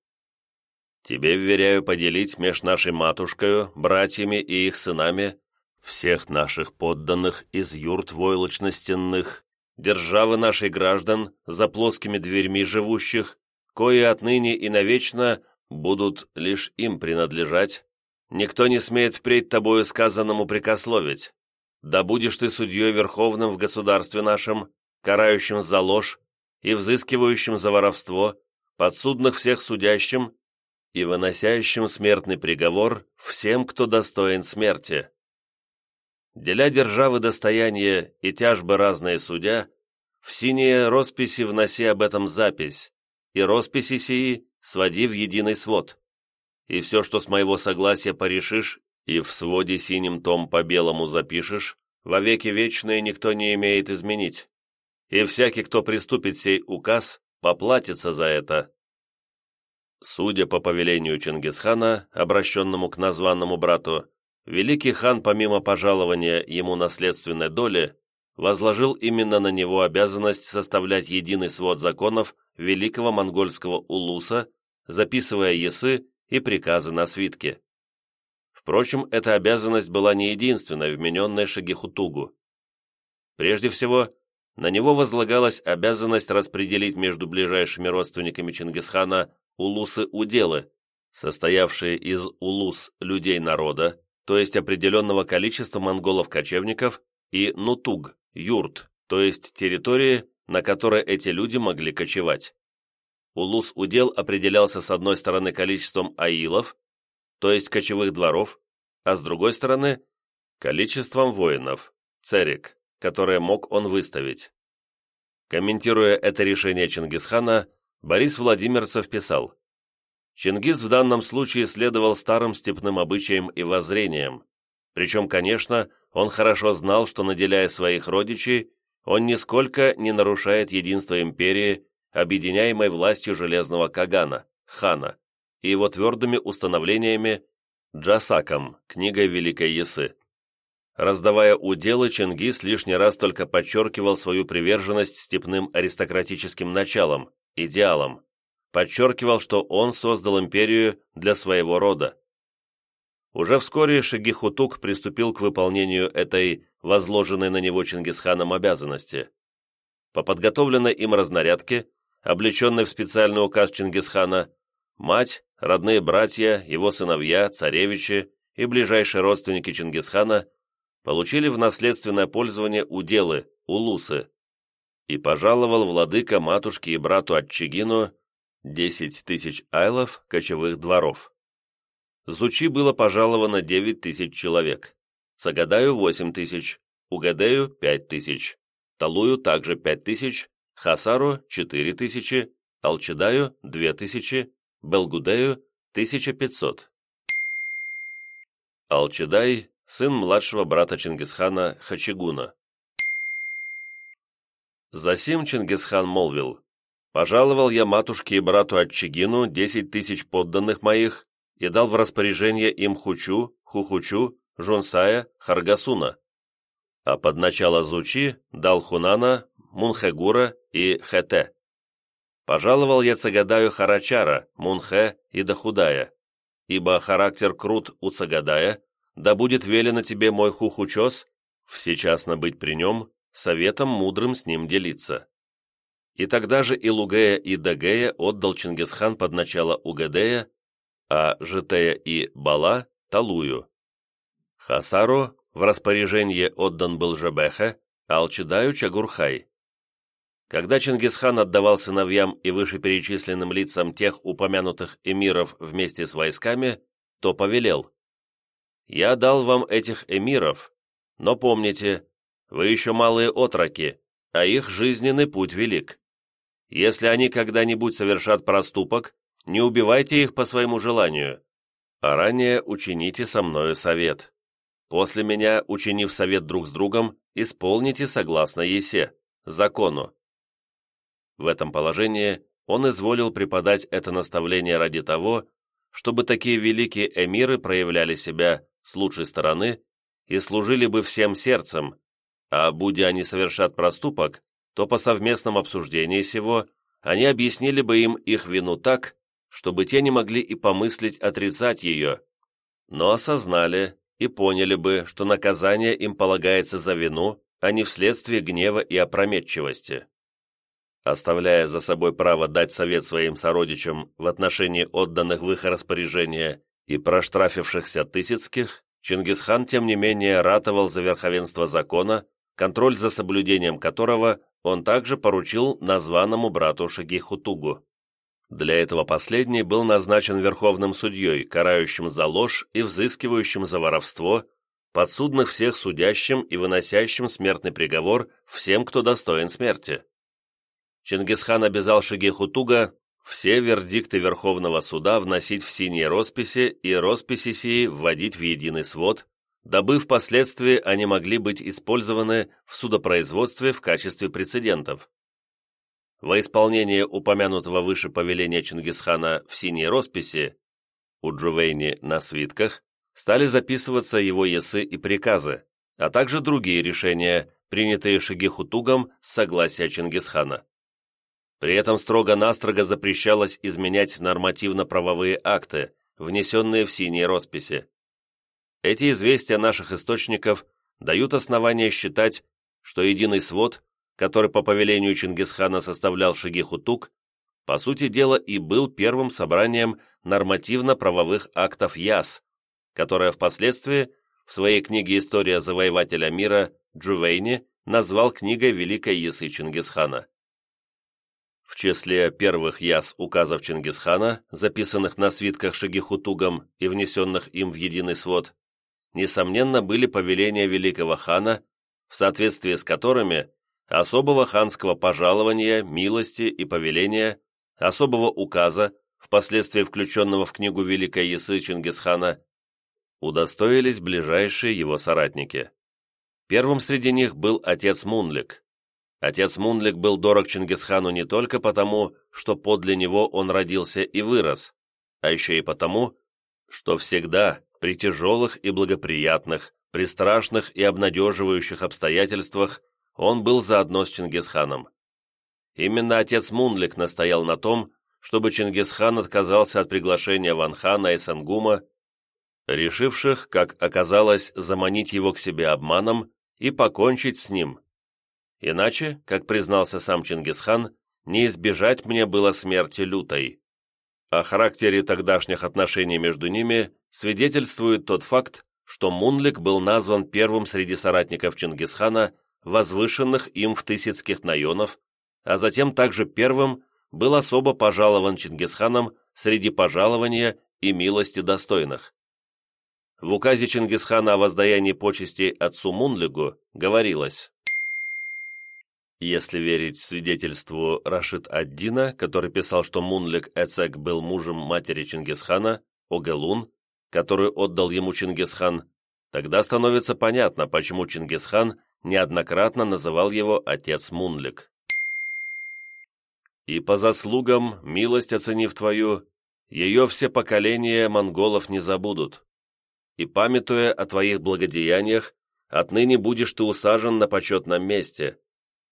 Тебе вверяю поделить меж нашей матушкою, братьями и их сынами, всех наших подданных из юрт войлочно-стенных, державы нашей граждан за плоскими дверьми живущих, кои отныне и навечно будут лишь им принадлежать, никто не смеет впредь тобою сказанному прикословить, да будешь ты судьей верховным в государстве нашем, карающим за ложь и взыскивающим за воровство, подсудных всех судящим и выносящим смертный приговор всем, кто достоин смерти. Деля державы достояние и тяжбы разные судя, в синие росписи вноси об этом запись, и росписи сии своди в единый свод. И все, что с моего согласия порешишь и в своде синим том по белому запишешь, во веки вечные никто не имеет изменить, и всякий, кто приступит сей указ, поплатится за это. Судя по повелению Чингисхана, обращенному к названному брату, великий хан, помимо пожалования ему наследственной доли, возложил именно на него обязанность составлять единый свод законов великого монгольского улуса, записывая есы и приказы на свитке. Впрочем, эта обязанность была не единственной, вмененной Шагихутугу. Прежде всего, на него возлагалась обязанность распределить между ближайшими родственниками Чингисхана улусы-уделы, состоявшие из улус людей народа, то есть определенного количества монголов-кочевников, и нутуг, юрт, то есть территории, на которой эти люди могли кочевать. Улус-удел определялся с одной стороны количеством аилов, то есть кочевых дворов, а с другой стороны – количеством воинов, церик, которые мог он выставить. Комментируя это решение Чингисхана, Борис Владимирцев писал, «Чингис в данном случае следовал старым степным обычаям и воззрениям, причем, конечно, он хорошо знал, что, наделяя своих родичей, он нисколько не нарушает единство империи, объединяемой властью железного Кагана, хана, и его твердыми установлениями Джасаком, книгой Великой Ясы. Раздавая уделы, Чингис лишний раз только подчеркивал свою приверженность степным аристократическим началам, идеалам, подчеркивал, что он создал империю для своего рода. Уже вскоре Шагихутук приступил к выполнению этой возложенной на него Чингисханом обязанности. По подготовленной им разнарядке, облеченной в специальный указ Чингисхана, мать, родные братья, его сыновья, царевичи и ближайшие родственники Чингисхана получили в наследственное пользование уделы, улусы, и пожаловал владыка матушке и брату Отчигину 10 тысяч айлов кочевых дворов. Зучи было пожаловано 9 тысяч человек, Цагадаю 8 тысяч, Угадею 5 тысяч, Талую также 5 тысяч, Хасару 4 тысячи, Алчидаю 2 тысячи, Белгудею 1500. Алчидай – сын младшего брата Чингисхана Хачигуна. Засим Чингисхан молвил, «Пожаловал я матушке и брату Отчигину десять тысяч подданных моих и дал в распоряжение им Хучу, Хухучу, Жонсая, Харгасуна, а под начало Зучи дал Хунана, Мунхегура и Хете. Пожаловал я Цагадаю Харачара, Мунхе и Дахудая, ибо характер крут у Цагадая, да будет велено тебе мой хухучос, всечасно быть при нем, советом мудрым с ним делиться. И тогда же и Лугея, и Дагея отдал Чингисхан под начало Угадея, а Житея и Бала – Талую. Хасару в распоряжение отдан был Жебеха, а Алчидаю – Чагурхай. Когда Чингисхан отдавал сыновьям и вышеперечисленным лицам тех упомянутых эмиров вместе с войсками, то повелел. «Я дал вам этих эмиров, но помните, вы еще малые отроки, а их жизненный путь велик. Если они когда-нибудь совершат проступок, не убивайте их по своему желанию, а ранее учините со мною совет. После меня, учинив совет друг с другом, исполните согласно Есе, закону. В этом положении он изволил преподать это наставление ради того, чтобы такие великие эмиры проявляли себя с лучшей стороны и служили бы всем сердцем, а будь они совершат проступок, то по совместном обсуждении сего они объяснили бы им их вину так, чтобы те не могли и помыслить отрицать ее, но осознали и поняли бы, что наказание им полагается за вину, а не вследствие гнева и опрометчивости. Оставляя за собой право дать совет своим сородичам в отношении отданных в их распоряжение и проштрафившихся Тысяцких, Чингисхан, тем не менее, ратовал за верховенство закона, контроль за соблюдением которого он также поручил названному брату Шагихутугу. Для этого последний был назначен верховным судьей, карающим за ложь и взыскивающим за воровство, подсудных всех судящим и выносящим смертный приговор всем, кто достоин смерти. Чингисхан обязал Шагихутуга все вердикты Верховного суда вносить в синие росписи и росписи сии вводить в единый свод, дабы впоследствии они могли быть использованы в судопроизводстве в качестве прецедентов. Во исполнение упомянутого выше повеления Чингисхана в синей росписи у Джувейни на свитках стали записываться его есы и приказы, а также другие решения, принятые Шагихутугом с согласия Чингисхана. При этом строго-настрого запрещалось изменять нормативно-правовые акты, внесенные в синие росписи. Эти известия наших источников дают основания считать, что единый свод, который по повелению Чингисхана составлял Шагихутук, по сути дела и был первым собранием нормативно-правовых актов ЯС, которое впоследствии в своей книге «История завоевателя мира» Джувейни назвал книгой Великой Ясы Чингисхана. В числе первых яс указов Чингисхана, записанных на свитках Шагихутугом и внесенных им в единый свод, несомненно, были повеления великого хана, в соответствии с которыми особого ханского пожалования, милости и повеления, особого указа, впоследствии включенного в книгу Великой Ясы Чингисхана, удостоились ближайшие его соратники. Первым среди них был отец Мунлик, Отец Мунлик был дорог Чингисхану не только потому, что подле него он родился и вырос, а еще и потому, что всегда при тяжелых и благоприятных, при страшных и обнадеживающих обстоятельствах он был заодно с Чингисханом. Именно отец Мунлик настоял на том, чтобы Чингисхан отказался от приглашения Ванхана и Сангума, решивших, как оказалось, заманить его к себе обманом и покончить с ним. Иначе, как признался сам Чингисхан, не избежать мне было смерти лютой. О характере тогдашних отношений между ними свидетельствует тот факт, что Мунлик был назван первым среди соратников Чингисхана, возвышенных им в Тысяцких наенов, а затем также первым был особо пожалован Чингисханом среди пожалования и милости достойных. В указе Чингисхана о воздаянии почестей отцу Мунлигу говорилось если верить свидетельству Рашид ад-Дина, который писал, что Мунлик Эцек был мужем матери Чингисхана, Огелун, которую отдал ему Чингисхан, тогда становится понятно, почему Чингисхан неоднократно называл его отец Мунлик. «И по заслугам, милость оценив твою, ее все поколения монголов не забудут. И, памятуя о твоих благодеяниях, отныне будешь ты усажен на почетном месте,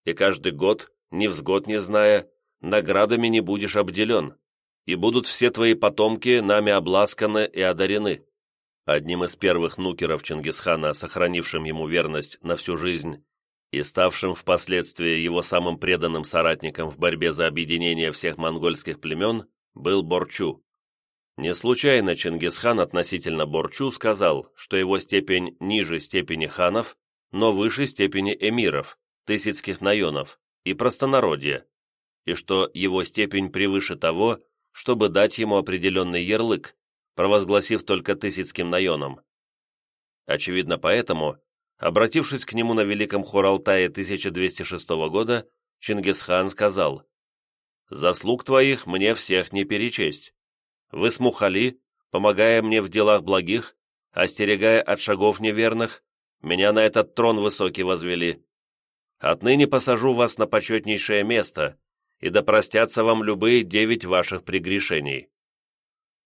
и каждый год, невзгод не зная, наградами не будешь обделен, и будут все твои потомки нами обласканы и одарены». Одним из первых нукеров Чингисхана, сохранившим ему верность на всю жизнь и ставшим впоследствии его самым преданным соратником в борьбе за объединение всех монгольских племен, был Борчу. Не случайно Чингисхан относительно Борчу сказал, что его степень ниже степени ханов, но выше степени эмиров, тысяцких наенов и простонародья, и что его степень превыше того, чтобы дать ему определенный ярлык, провозгласив только тысяцким наеном. Очевидно поэтому, обратившись к нему на Великом Хуралтае 1206 года, Чингисхан сказал «Заслуг твоих мне всех не перечесть. Вы смухали, помогая мне в делах благих, остерегая от шагов неверных, меня на этот трон высокий возвели. Отныне посажу вас на почетнейшее место, и да простятся вам любые девять ваших прегрешений.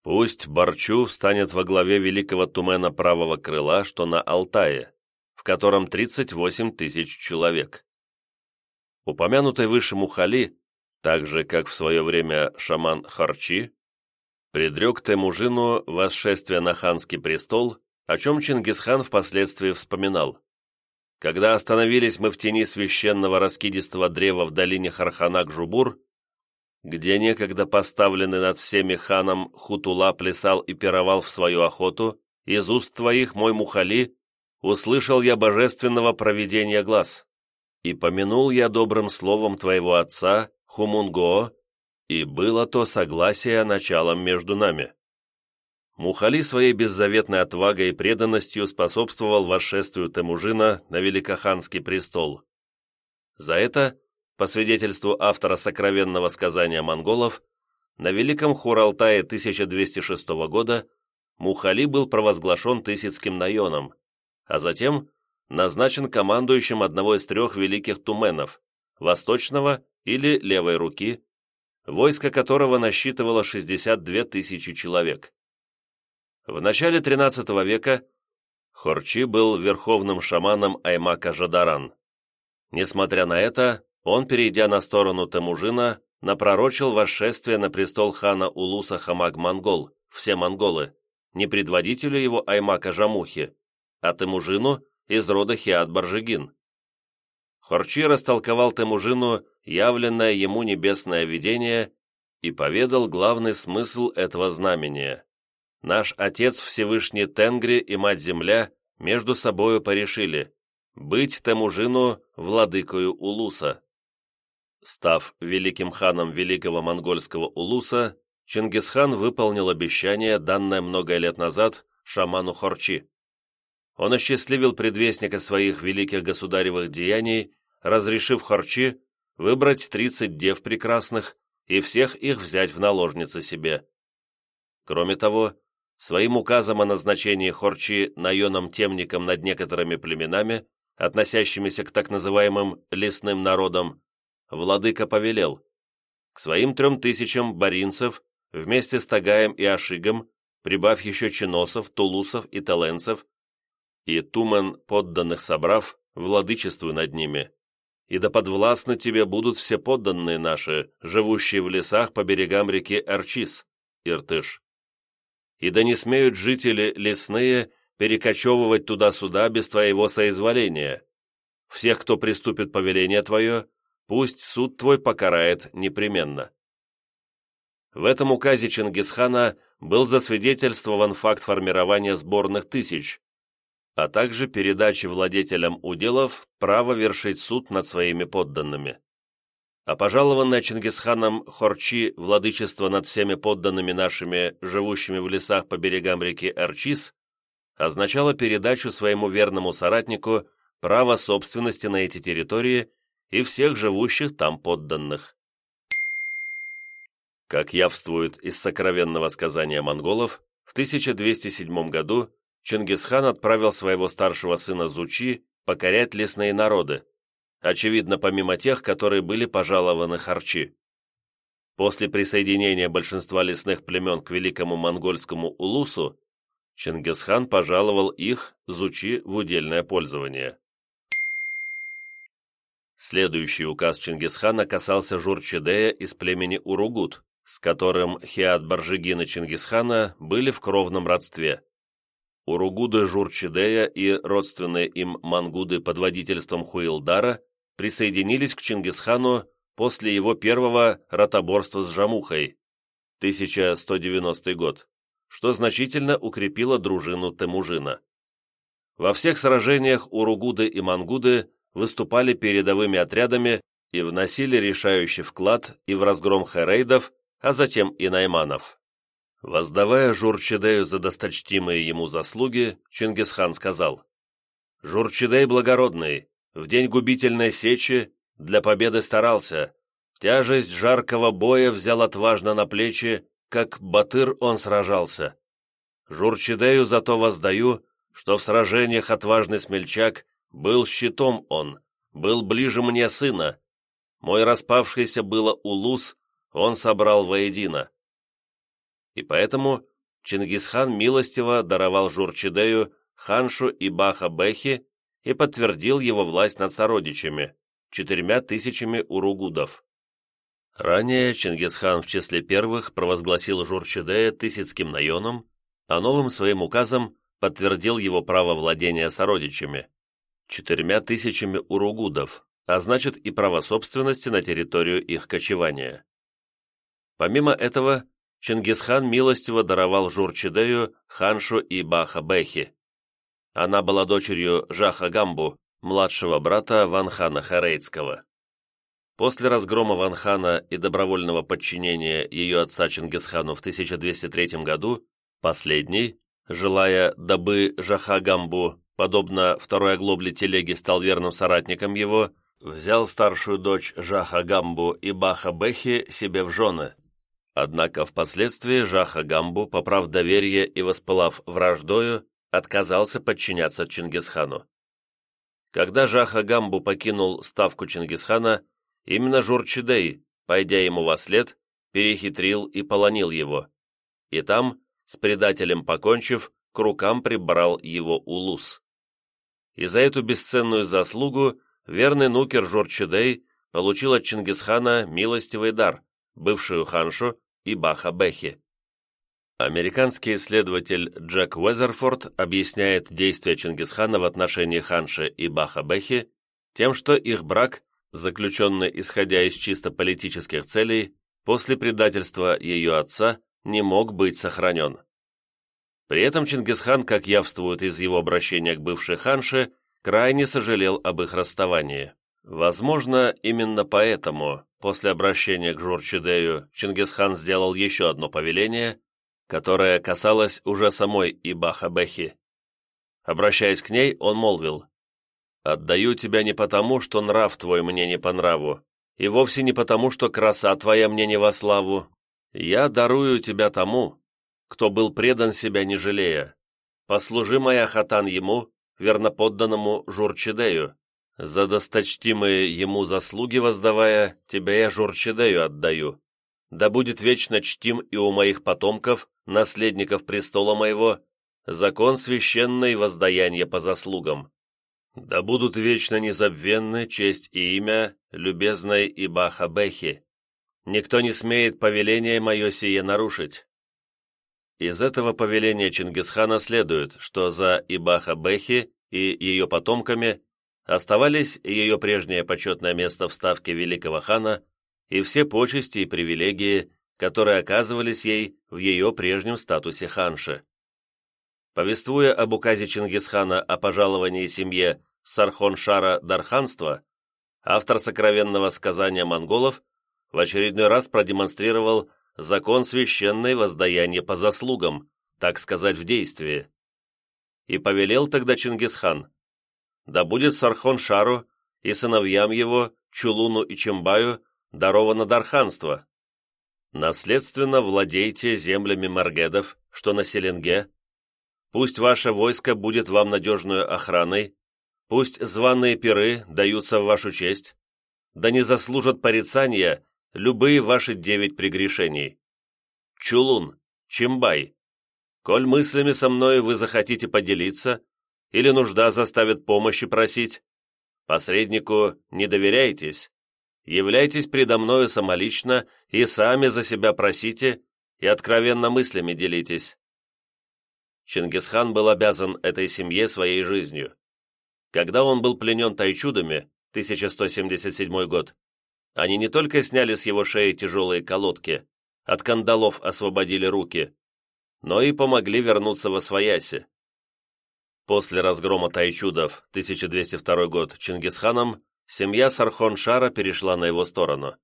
Пусть Барчу станет во главе великого тумена правого крыла, что на Алтае, в котором 38 тысяч человек. Упомянутый выше Мухали, так же, как в свое время шаман Харчи, предрек Темужину восшествие на ханский престол, о чем Чингисхан впоследствии вспоминал. Когда остановились мы в тени священного раскидистого древа в долине Харханак-Жубур, где некогда поставленный над всеми ханом Хутула плясал и пировал в свою охоту, из уст твоих, мой Мухали, услышал я божественного провидения глаз, и помянул я добрым словом твоего отца, Хумунго, и было то согласие началом между нами. Мухали своей беззаветной отвагой и преданностью способствовал восшествию Темужина на Великоханский престол. За это, по свидетельству автора сокровенного сказания монголов, на Великом Хуралтае 1206 года Мухали был провозглашен Тысяцким наеном, а затем назначен командующим одного из трех великих туменов – восточного или левой руки, войско которого насчитывало 62 тысячи человек. В начале XIII века Хорчи был верховным шаманом Аймака Жадаран. Несмотря на это, он, перейдя на сторону Темужина, напророчил восшествие на престол хана Улуса Хамаг-Монгол, все монголы, не предводителю его Аймака Жамухи, а Темужину из рода Хиат-Баржигин. Хорчи растолковал Темужину явленное ему небесное видение и поведал главный смысл этого знамения наш Отец Всевышний Тенгри и Мать-Земля между собою порешили быть Темужину владыкою Улуса. Став великим ханом великого монгольского Улуса, Чингисхан выполнил обещание, данное много лет назад шаману Хорчи. Он осчастливил предвестника своих великих государевых деяний, разрешив Хорчи выбрать тридцать дев прекрасных и всех их взять в наложницы себе. Кроме того, своим указом о назначении Хорчи наеном-темником над некоторыми племенами, относящимися к так называемым «лесным народам», владыка повелел к своим трем тысячам баринцев вместе с Тагаем и Ашигом, прибав еще чиносов, тулусов и таленцев, и тумен подданных собрав, владычествуй над ними. И да подвластны тебе будут все подданные наши, живущие в лесах по берегам реки Арчис, Иртыш и да не смеют жители лесные перекочевывать туда-сюда без твоего соизволения. Всех, кто приступит повеление твое, пусть суд твой покарает непременно». В этом указе Чингисхана был засвидетельствован факт формирования сборных тысяч, а также передачи владетелям уделов права вершить суд над своими подданными. А пожалованное Чингисханом Хорчи владычество над всеми подданными нашими, живущими в лесах по берегам реки Арчис, означало передачу своему верному соратнику права собственности на эти территории и всех живущих там подданных. Как явствует из сокровенного сказания монголов, в 1207 году Чингисхан отправил своего старшего сына Зучи покорять лесные народы, очевидно, помимо тех, которые были пожалованы Харчи. После присоединения большинства лесных племен к великому монгольскому Улусу, Чингисхан пожаловал их, Зучи, в удельное пользование. Следующий указ Чингисхана касался Журчедея из племени Уругут, с которым Хиат Баржигина Чингисхана были в кровном родстве. Уругуды Журчидея и родственные им мангуды под водительством Хуилдара присоединились к Чингисхану после его первого ротоборства с Жамухой, 1190 год, что значительно укрепило дружину Темужина. Во всех сражениях Уругуды и Мангуды выступали передовыми отрядами и вносили решающий вклад и в разгром херейдов, а затем и найманов. Воздавая Журчидею за досточтимые ему заслуги, Чингисхан сказал, «Журчидей благородный, в день губительной сечи для победы старался, тяжесть жаркого боя взял отважно на плечи, как батыр он сражался. Журчидею зато воздаю, что в сражениях отважный смельчак был щитом он, был ближе мне сына. Мой распавшийся было улус, он собрал воедино и поэтому Чингисхан милостиво даровал Журчидею ханшу и Баха-Бехи и подтвердил его власть над сородичами, четырьмя тысячами уругудов. Ранее Чингисхан в числе первых провозгласил Журчидея Тысяцким наеном, а новым своим указом подтвердил его право владения сородичами, четырьмя тысячами уругудов, а значит и право собственности на территорию их кочевания. Помимо этого, Чингисхан милостиво даровал Журчидею, Ханшу и Баха-Бехи. Она была дочерью Жаха Гамбу, младшего брата Ванхана Харейцкого. После разгрома Ванхана и добровольного подчинения ее отца Чингисхану в 1203 году, последний, желая, дабы Жаха Гамбу, подобно второй оглобле телеги, стал верным соратником его, взял старшую дочь Жаха Гамбу и Баха Бехи себе в жены. Однако впоследствии Жаха Гамбу, поправ доверие и воспылав враждою, отказался подчиняться Чингисхану. Когда Жаха Гамбу покинул ставку Чингисхана, именно Журчидей, пойдя ему во след, перехитрил и полонил его. И там, с предателем покончив, к рукам прибрал его улус. И за эту бесценную заслугу верный нукер Журчидей получил от Чингисхана милостивый дар, бывшую ханшу, и Баха-Бехи. Американский исследователь Джек Уэзерфорд объясняет действия Чингисхана в отношении Ханши и Баха-Бехи тем, что их брак, заключенный исходя из чисто политических целей, после предательства ее отца, не мог быть сохранен. При этом Чингисхан, как явствует из его обращения к бывшей ханше, крайне сожалел об их расставании. Возможно, именно поэтому, после обращения к Журчидею, Чингисхан сделал еще одно повеление, которое касалось уже самой Ибаха-Бехи. Обращаясь к ней, он молвил, «Отдаю тебя не потому, что нрав твой мне не по нраву, и вовсе не потому, что краса твоя мне не во славу. Я дарую тебя тому, кто был предан себя не жалея. Послужи моя хатан ему, верноподданному Журчидею, за досточтимые ему заслуги воздавая, тебя я Журчедею отдаю. Да будет вечно чтим и у моих потомков, наследников престола моего, закон священный воздаяние по заслугам. Да будут вечно незабвенны честь и имя любезной Ибаха Бехи. Никто не смеет повеление мое сие нарушить. Из этого повеления Чингисхана следует, что за Ибаха-Бехи и ее потомками оставались ее прежнее почетное место в ставке великого хана и все почести и привилегии, которые оказывались ей в ее прежнем статусе ханши. Повествуя об указе Чингисхана о пожаловании семье Сархон-Шара Дарханства, автор сокровенного сказания монголов в очередной раз продемонстрировал закон священной воздаяния по заслугам, так сказать, в действии. И повелел тогда Чингисхан, да будет Сархон-Шару и сыновьям его, Чулуну и Чимбаю, даровано дарханство. Наследственно владейте землями маргедов, что на Селенге. Пусть ваше войско будет вам надежную охраной, пусть званые пиры даются в вашу честь, да не заслужат порицания любые ваши девять прегрешений. Чулун, Чимбай, коль мыслями со мной вы захотите поделиться, или нужда заставит помощи просить, посреднику не доверяйтесь, являйтесь предо мною самолично и сами за себя просите и откровенно мыслями делитесь. Чингисхан был обязан этой семье своей жизнью. Когда он был пленен тайчудами, 1177 год, они не только сняли с его шеи тяжелые колодки, от кандалов освободили руки, но и помогли вернуться во свояси. После разгрома тайчудов, 1202 год, Чингисханом, семья Сархон-Шара перешла на его сторону.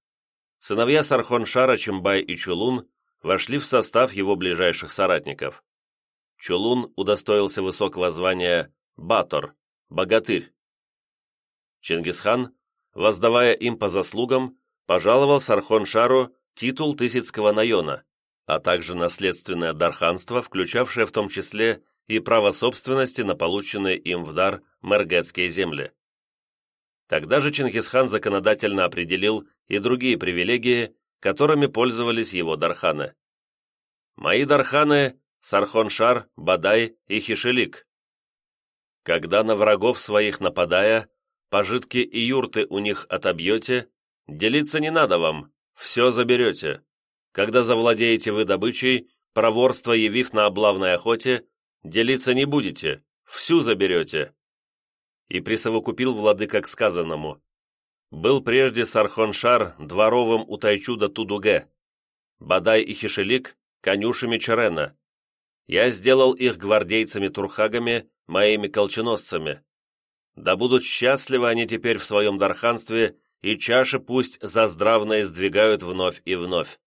Сыновья Сархон-Шара, Чимбай и Чулун вошли в состав его ближайших соратников. Чулун удостоился высокого звания Батор, богатырь. Чингисхан, воздавая им по заслугам, пожаловал Сархон-Шару титул Тысяцкого найона, а также наследственное дарханство, включавшее в том числе и право собственности на полученные им в дар Мергетские земли. Тогда же Чингисхан законодательно определил и другие привилегии, которыми пользовались его дарханы. «Мои дарханы Сархоншар, Бадай и Хишелик. Когда на врагов своих нападая, пожитки и юрты у них отобьете, делиться не надо вам, все заберете. Когда завладеете вы добычей, проворство явив на облавной охоте, делиться не будете, всю заберете». И присовокупил владыка к сказанному. Был прежде Сархоншар дворовым у Тайчуда Тудуге, Бадай и Хишелик конюшами Черена, я сделал их гвардейцами-турхагами, моими колченосцами. Да будут счастливы они теперь в своем дарханстве, и чаши пусть заздравно издвигают вновь и вновь.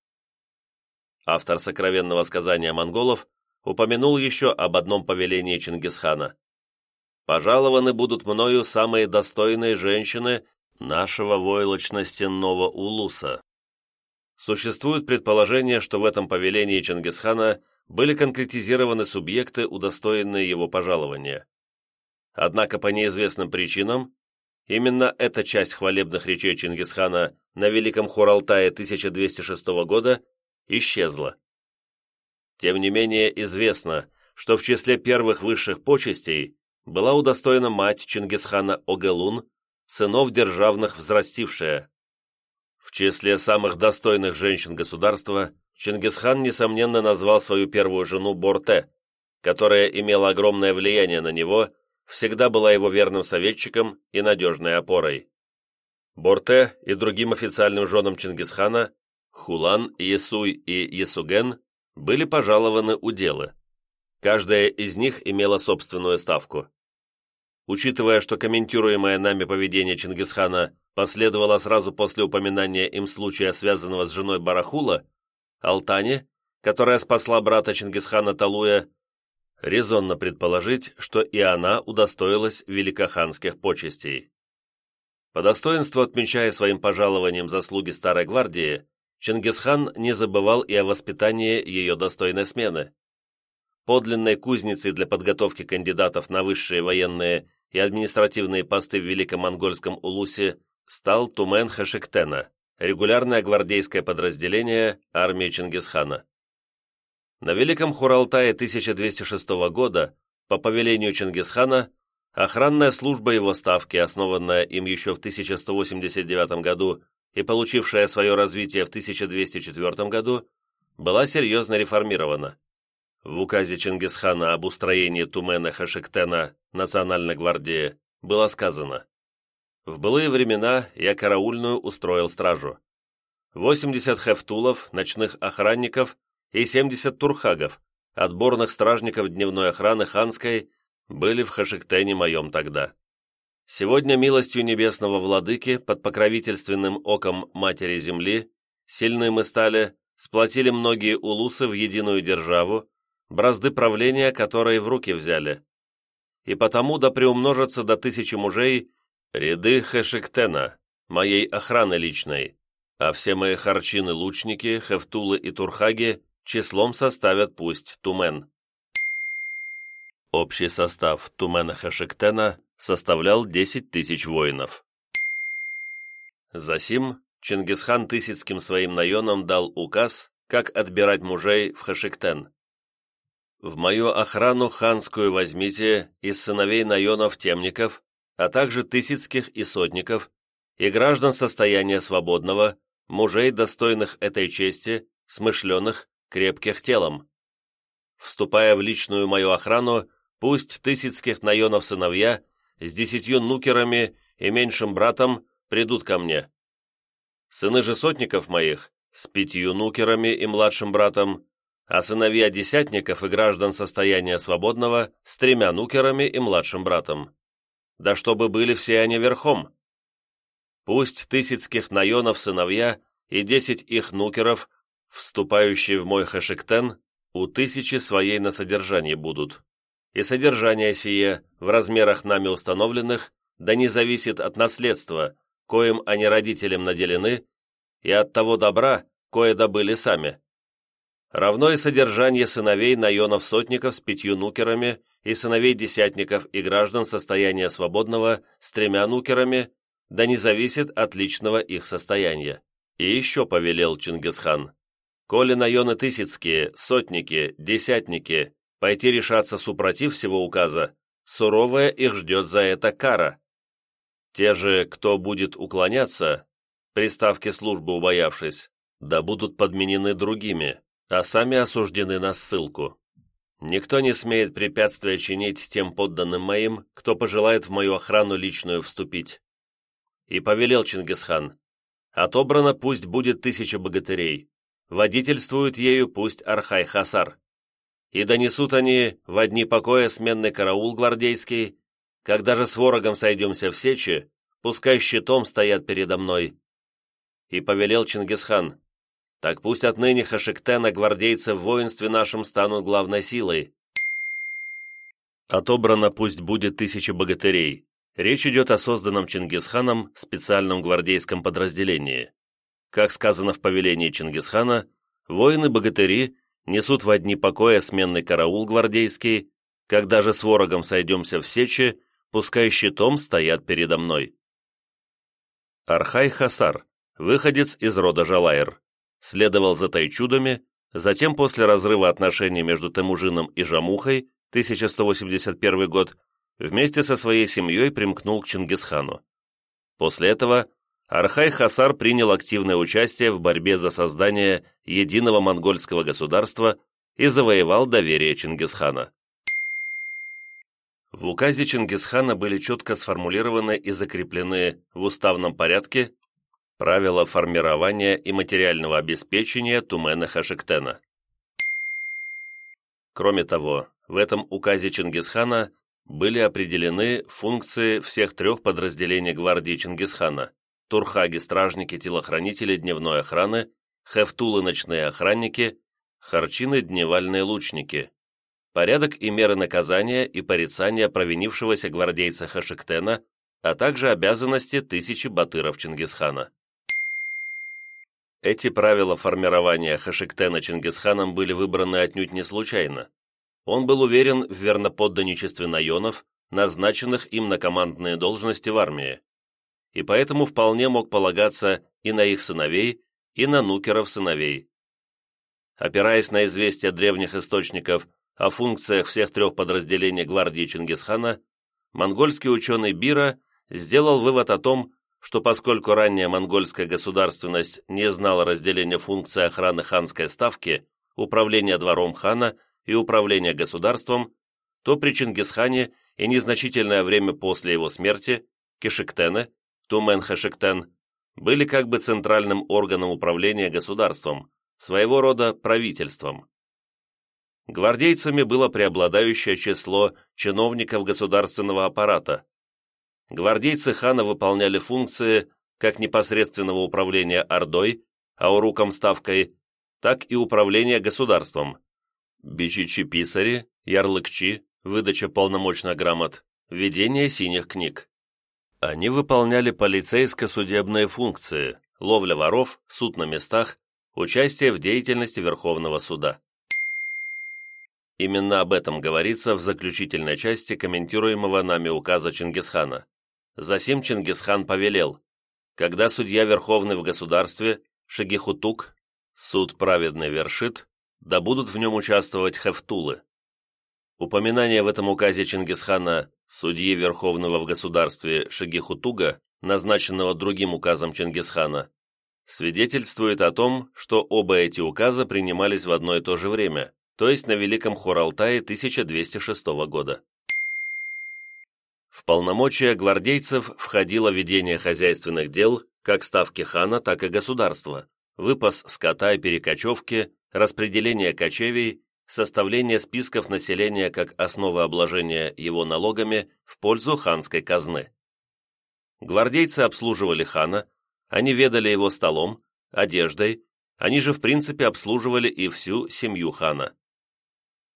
Автор сокровенного сказания монголов упомянул еще об одном повелении Чингисхана. «Пожалованы будут мною самые достойные женщины нашего войлочно-стенного улуса». Существует предположение, что в этом повелении Чингисхана были конкретизированы субъекты, удостоенные его пожалования. Однако по неизвестным причинам именно эта часть хвалебных речей Чингисхана на Великом Хуралтае 1206 года исчезла. Тем не менее известно, что в числе первых высших почестей была удостоена мать Чингисхана Огелун, сынов державных взрастившая. В числе самых достойных женщин государства Чингисхан, несомненно, назвал свою первую жену Борте, которая имела огромное влияние на него, всегда была его верным советчиком и надежной опорой. Борте и другим официальным женам Чингисхана, Хулан, Есуй и Есуген, были пожалованы уделы. Каждая из них имела собственную ставку. Учитывая, что комментируемое нами поведение Чингисхана последовало сразу после упоминания им случая, связанного с женой Барахула, Алтане, которая спасла брата Чингисхана Талуя, резонно предположить, что и она удостоилась великоханских почестей. По достоинству отмечая своим пожалованием заслуги Старой Гвардии, Чингисхан не забывал и о воспитании ее достойной смены. Подлинной кузницей для подготовки кандидатов на высшие военные и административные посты в Великом Монгольском Улусе стал Тумен Хашиктена, регулярное гвардейское подразделение армии Чингисхана. На Великом Хуралтае 1206 года по повелению Чингисхана охранная служба его ставки, основанная им еще в 1189 году и получившая свое развитие в 1204 году, была серьезно реформирована. В указе Чингисхана об устроении Тумена Хашиктена Национальной гвардии было сказано «В былые времена я караульную устроил стражу. 80 хефтулов, ночных охранников и 70 турхагов, отборных стражников дневной охраны ханской, были в Хашиктене моем тогда. Сегодня милостью небесного владыки под покровительственным оком Матери Земли сильные мы стали, сплотили многие улусы в единую державу, бразды правления которые в руки взяли. И потому да приумножатся до тысячи мужей ряды Хешиктена, моей охраны личной, а все мои харчины-лучники, хефтулы и турхаги числом составят пусть Тумен. Общий состав Тумена Хешиктена составлял 10 тысяч воинов. Засим Чингисхан Тысяцким своим наенам дал указ, как отбирать мужей в Хашиктен. В мою охрану ханскую возьмите из сыновей наенов-темников, а также тысяцких и сотников, и граждан состояния свободного, мужей, достойных этой чести, смышленых, крепких телом. Вступая в личную мою охрану, пусть тысяцких наенов сыновья с десятью нукерами и меньшим братом придут ко мне. Сыны же сотников моих с пятью нукерами и младшим братом а сыновья десятников и граждан состояния свободного с тремя нукерами и младшим братом. Да чтобы были все они верхом. Пусть тысяцких наенов сыновья и десять их нукеров, вступающие в мой хашиктен, у тысячи своей на содержании будут. И содержание сие, в размерах нами установленных, да не зависит от наследства, коим они родителям наделены, и от того добра, кое добыли сами равно и содержание сыновей наенов-сотников с пятью нукерами и сыновей десятников и граждан состояния свободного с тремя нукерами, да не зависит от личного их состояния. И еще повелел Чингисхан, коли наены тысяцкие, сотники, десятники, пойти решаться супротив всего указа, суровая их ждет за это кара. Те же, кто будет уклоняться, приставки службы убоявшись, да будут подменены другими, а сами осуждены на ссылку. Никто не смеет препятствия чинить тем подданным моим, кто пожелает в мою охрану личную вступить. И повелел Чингисхан, отобрано пусть будет тысяча богатырей, водительствует ею пусть Архай-Хасар. И донесут они в одни покоя сменный караул гвардейский, когда же с ворогом сойдемся в сечи, пускай щитом стоят передо мной. И повелел Чингисхан, так пусть отныне Хашиктена гвардейцы в воинстве нашем станут главной силой. Отобрано пусть будет тысяча богатырей. Речь идет о созданном Чингисханом специальном гвардейском подразделении. Как сказано в повелении Чингисхана, воины-богатыри несут в одни покоя сменный караул гвардейский, когда же с ворогом сойдемся в сечи, пускай щитом стоят передо мной. Архай Хасар, выходец из рода Жалайр следовал за тайчудами, затем после разрыва отношений между Темужином и Жамухой, 1181 год, вместе со своей семьей примкнул к Чингисхану. После этого Архай Хасар принял активное участие в борьбе за создание единого монгольского государства и завоевал доверие Чингисхана. В указе Чингисхана были четко сформулированы и закреплены в уставном порядке Правила формирования и материального обеспечения Тумена Хашиктена. Кроме того, в этом указе Чингисхана были определены функции всех трех подразделений гвардии Чингисхана – Турхаги-стражники, телохранители дневной охраны, Хефтулы – ночные охранники, Харчины – дневальные лучники. Порядок и меры наказания и порицания провинившегося гвардейца Хашиктена, а также обязанности тысячи батыров Чингисхана. Эти правила формирования Хашиктена Чингисханом были выбраны отнюдь не случайно. Он был уверен в верноподданничестве наенов, назначенных им на командные должности в армии, и поэтому вполне мог полагаться и на их сыновей, и на нукеров сыновей. Опираясь на известия древних источников о функциях всех трех подразделений гвардии Чингисхана, монгольский ученый Бира сделал вывод о том, что поскольку ранняя монгольская государственность не знала разделения функций охраны ханской ставки, управления двором хана и управления государством, то при Чингисхане и незначительное время после его смерти Кишиктены, Тумен-Хашиктен, были как бы центральным органом управления государством, своего рода правительством. Гвардейцами было преобладающее число чиновников государственного аппарата. Гвардейцы хана выполняли функции как непосредственного управления Ордой, ауруком ставкой, так и управления государством. Бичичи-писари, ярлыкчи, выдача полномочных грамот, ведение синих книг. Они выполняли полицейско-судебные функции, ловля воров, суд на местах, участие в деятельности Верховного суда. Именно об этом говорится в заключительной части комментируемого нами указа Чингисхана. Засим Чингисхан повелел, когда судья Верховный в государстве, Шагихутук, суд праведный вершит, да будут в нем участвовать хефтулы. Упоминание в этом указе Чингисхана судьи Верховного в государстве Шагихутуга, назначенного другим указом Чингисхана, свидетельствует о том, что оба эти указа принимались в одно и то же время, то есть на Великом Хуралтае 1206 года. В полномочия гвардейцев входило ведение хозяйственных дел как ставки хана, так и государства, выпас скота и перекочевки, распределение кочевий, составление списков населения как основы обложения его налогами в пользу ханской казны. Гвардейцы обслуживали хана, они ведали его столом, одеждой, они же в принципе обслуживали и всю семью хана.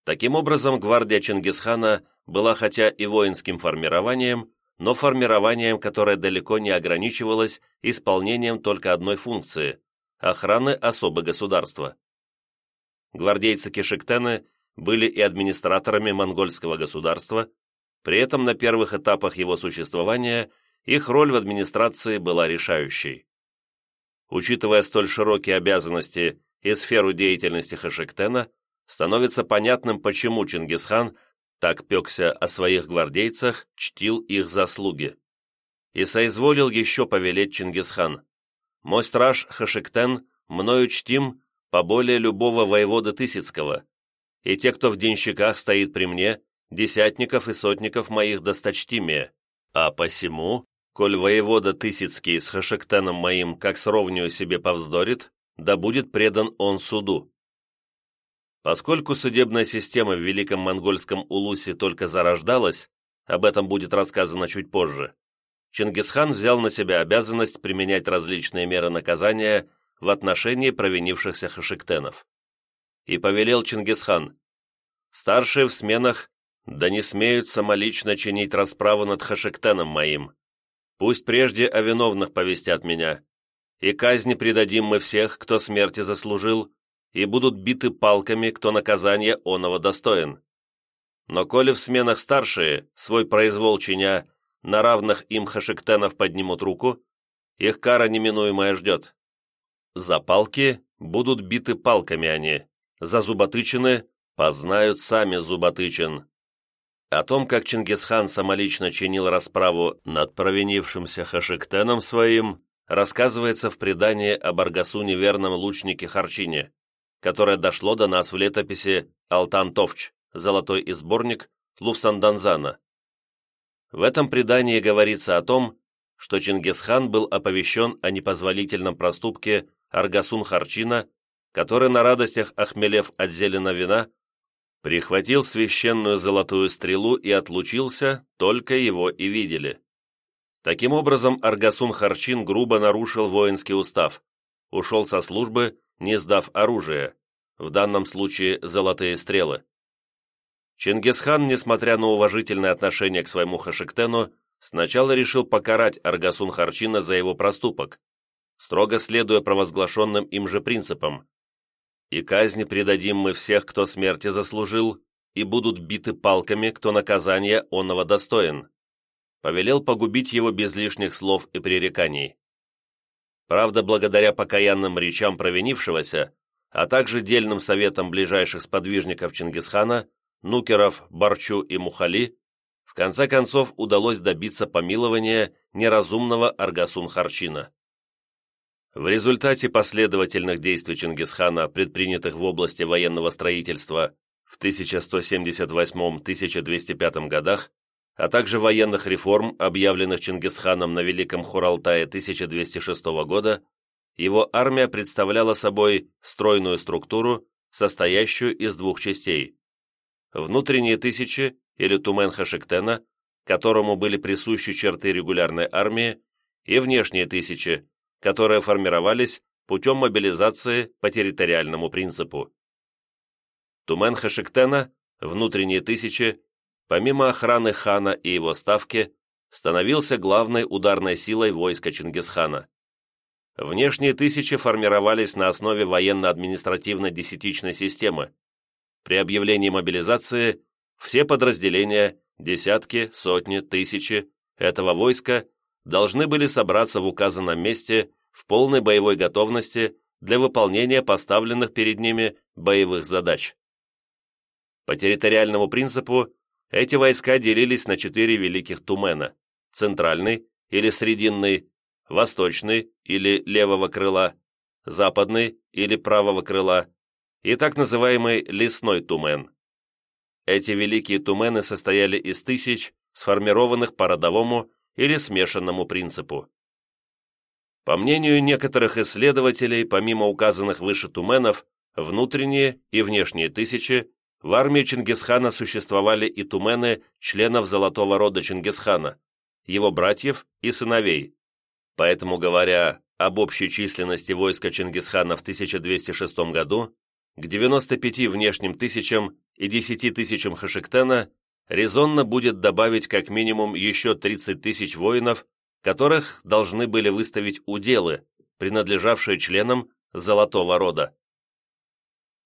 Таким образом, гвардия Чингисхана была хотя и воинским формированием, но формированием, которое далеко не ограничивалось исполнением только одной функции – охраны особы государства. Гвардейцы Кишиктены были и администраторами монгольского государства, при этом на первых этапах его существования их роль в администрации была решающей. Учитывая столь широкие обязанности и сферу деятельности Хашиктена, становится понятным, почему Чингисхан так пекся о своих гвардейцах, чтил их заслуги. И соизволил еще повелеть Чингисхан. «Мой страж Хашиктен мною чтим поболее любого воевода Тысяцкого, и те, кто в денщиках стоит при мне, десятников и сотников моих досточтимее, а посему, коль воевода Тысяцкий с Хашиктеном моим как с ровню себе повздорит, да будет предан он суду. Поскольку судебная система в Великом Монгольском Улусе только зарождалась, об этом будет рассказано чуть позже, Чингисхан взял на себя обязанность применять различные меры наказания в отношении провинившихся хашиктенов. И повелел Чингисхан, старшие в сменах да не смеют самолично чинить расправу над хашиктеном моим. Пусть прежде о виновных повестят меня, и казни предадим мы всех, кто смерти заслужил, и будут биты палками, кто наказания оного достоин. Но коли в сменах старшие, свой произвол чиня, на равных им хашиктенов поднимут руку, их кара неминуемая ждет. За палки будут биты палками они, за зуботычины познают сами зуботычин. О том, как Чингисхан самолично чинил расправу над провинившимся хашиктеном своим, рассказывается в предании об Аргасуне верном лучнике Харчине которое дошло до нас в летописи «Алтан Товч. Золотой изборник» Луфсанданзана. В этом предании говорится о том, что Чингисхан был оповещен о непозволительном проступке Аргасун Харчина, который на радостях, охмелев от зелена вина, прихватил священную золотую стрелу и отлучился, только его и видели. Таким образом, Аргасун Харчин грубо нарушил воинский устав, ушел со службы не сдав оружие, в данном случае золотые стрелы. Чингисхан, несмотря на уважительное отношение к своему Хашиктену, сначала решил покарать Аргасун Харчина за его проступок, строго следуя провозглашенным им же принципам. «И казни предадим мы всех, кто смерти заслужил, и будут биты палками, кто наказания онного достоин». Повелел погубить его без лишних слов и пререканий. Правда, благодаря покаянным речам провинившегося, а также дельным советам ближайших сподвижников Чингисхана, Нукеров, Барчу и Мухали, в конце концов удалось добиться помилования неразумного Аргасун-Харчина. В результате последовательных действий Чингисхана, предпринятых в области военного строительства, в 1178-1205 годах, а также военных реформ, объявленных Чингисханом на Великом Хуралтае 1206 года, его армия представляла собой стройную структуру, состоящую из двух частей. Внутренние тысячи, или Тумен Хашиктена, которому были присущи черты регулярной армии, и внешние тысячи, которые формировались путем мобилизации по территориальному принципу. Тумен Хашиктена, внутренние тысячи, помимо охраны хана и его ставки, становился главной ударной силой войска Чингисхана. Внешние тысячи формировались на основе военно-административной десятичной системы. При объявлении мобилизации все подразделения, десятки, сотни, тысячи этого войска должны были собраться в указанном месте в полной боевой готовности для выполнения поставленных перед ними боевых задач. По территориальному принципу эти войска делились на четыре великих тумена – центральный или срединный, восточный или левого крыла, западный или правого крыла и так называемый лесной тумен. Эти великие тумены состояли из тысяч, сформированных по родовому или смешанному принципу. По мнению некоторых исследователей, помимо указанных выше туменов, внутренние и внешние тысячи, в армии Чингисхана существовали и тумены членов золотого рода Чингисхана, его братьев и сыновей. Поэтому, говоря об общей численности войска Чингисхана в 1206 году, к 95 внешним тысячам и 10 тысячам Хашиктена резонно будет добавить как минимум еще 30 тысяч воинов, которых должны были выставить уделы, принадлежавшие членам Золотого рода.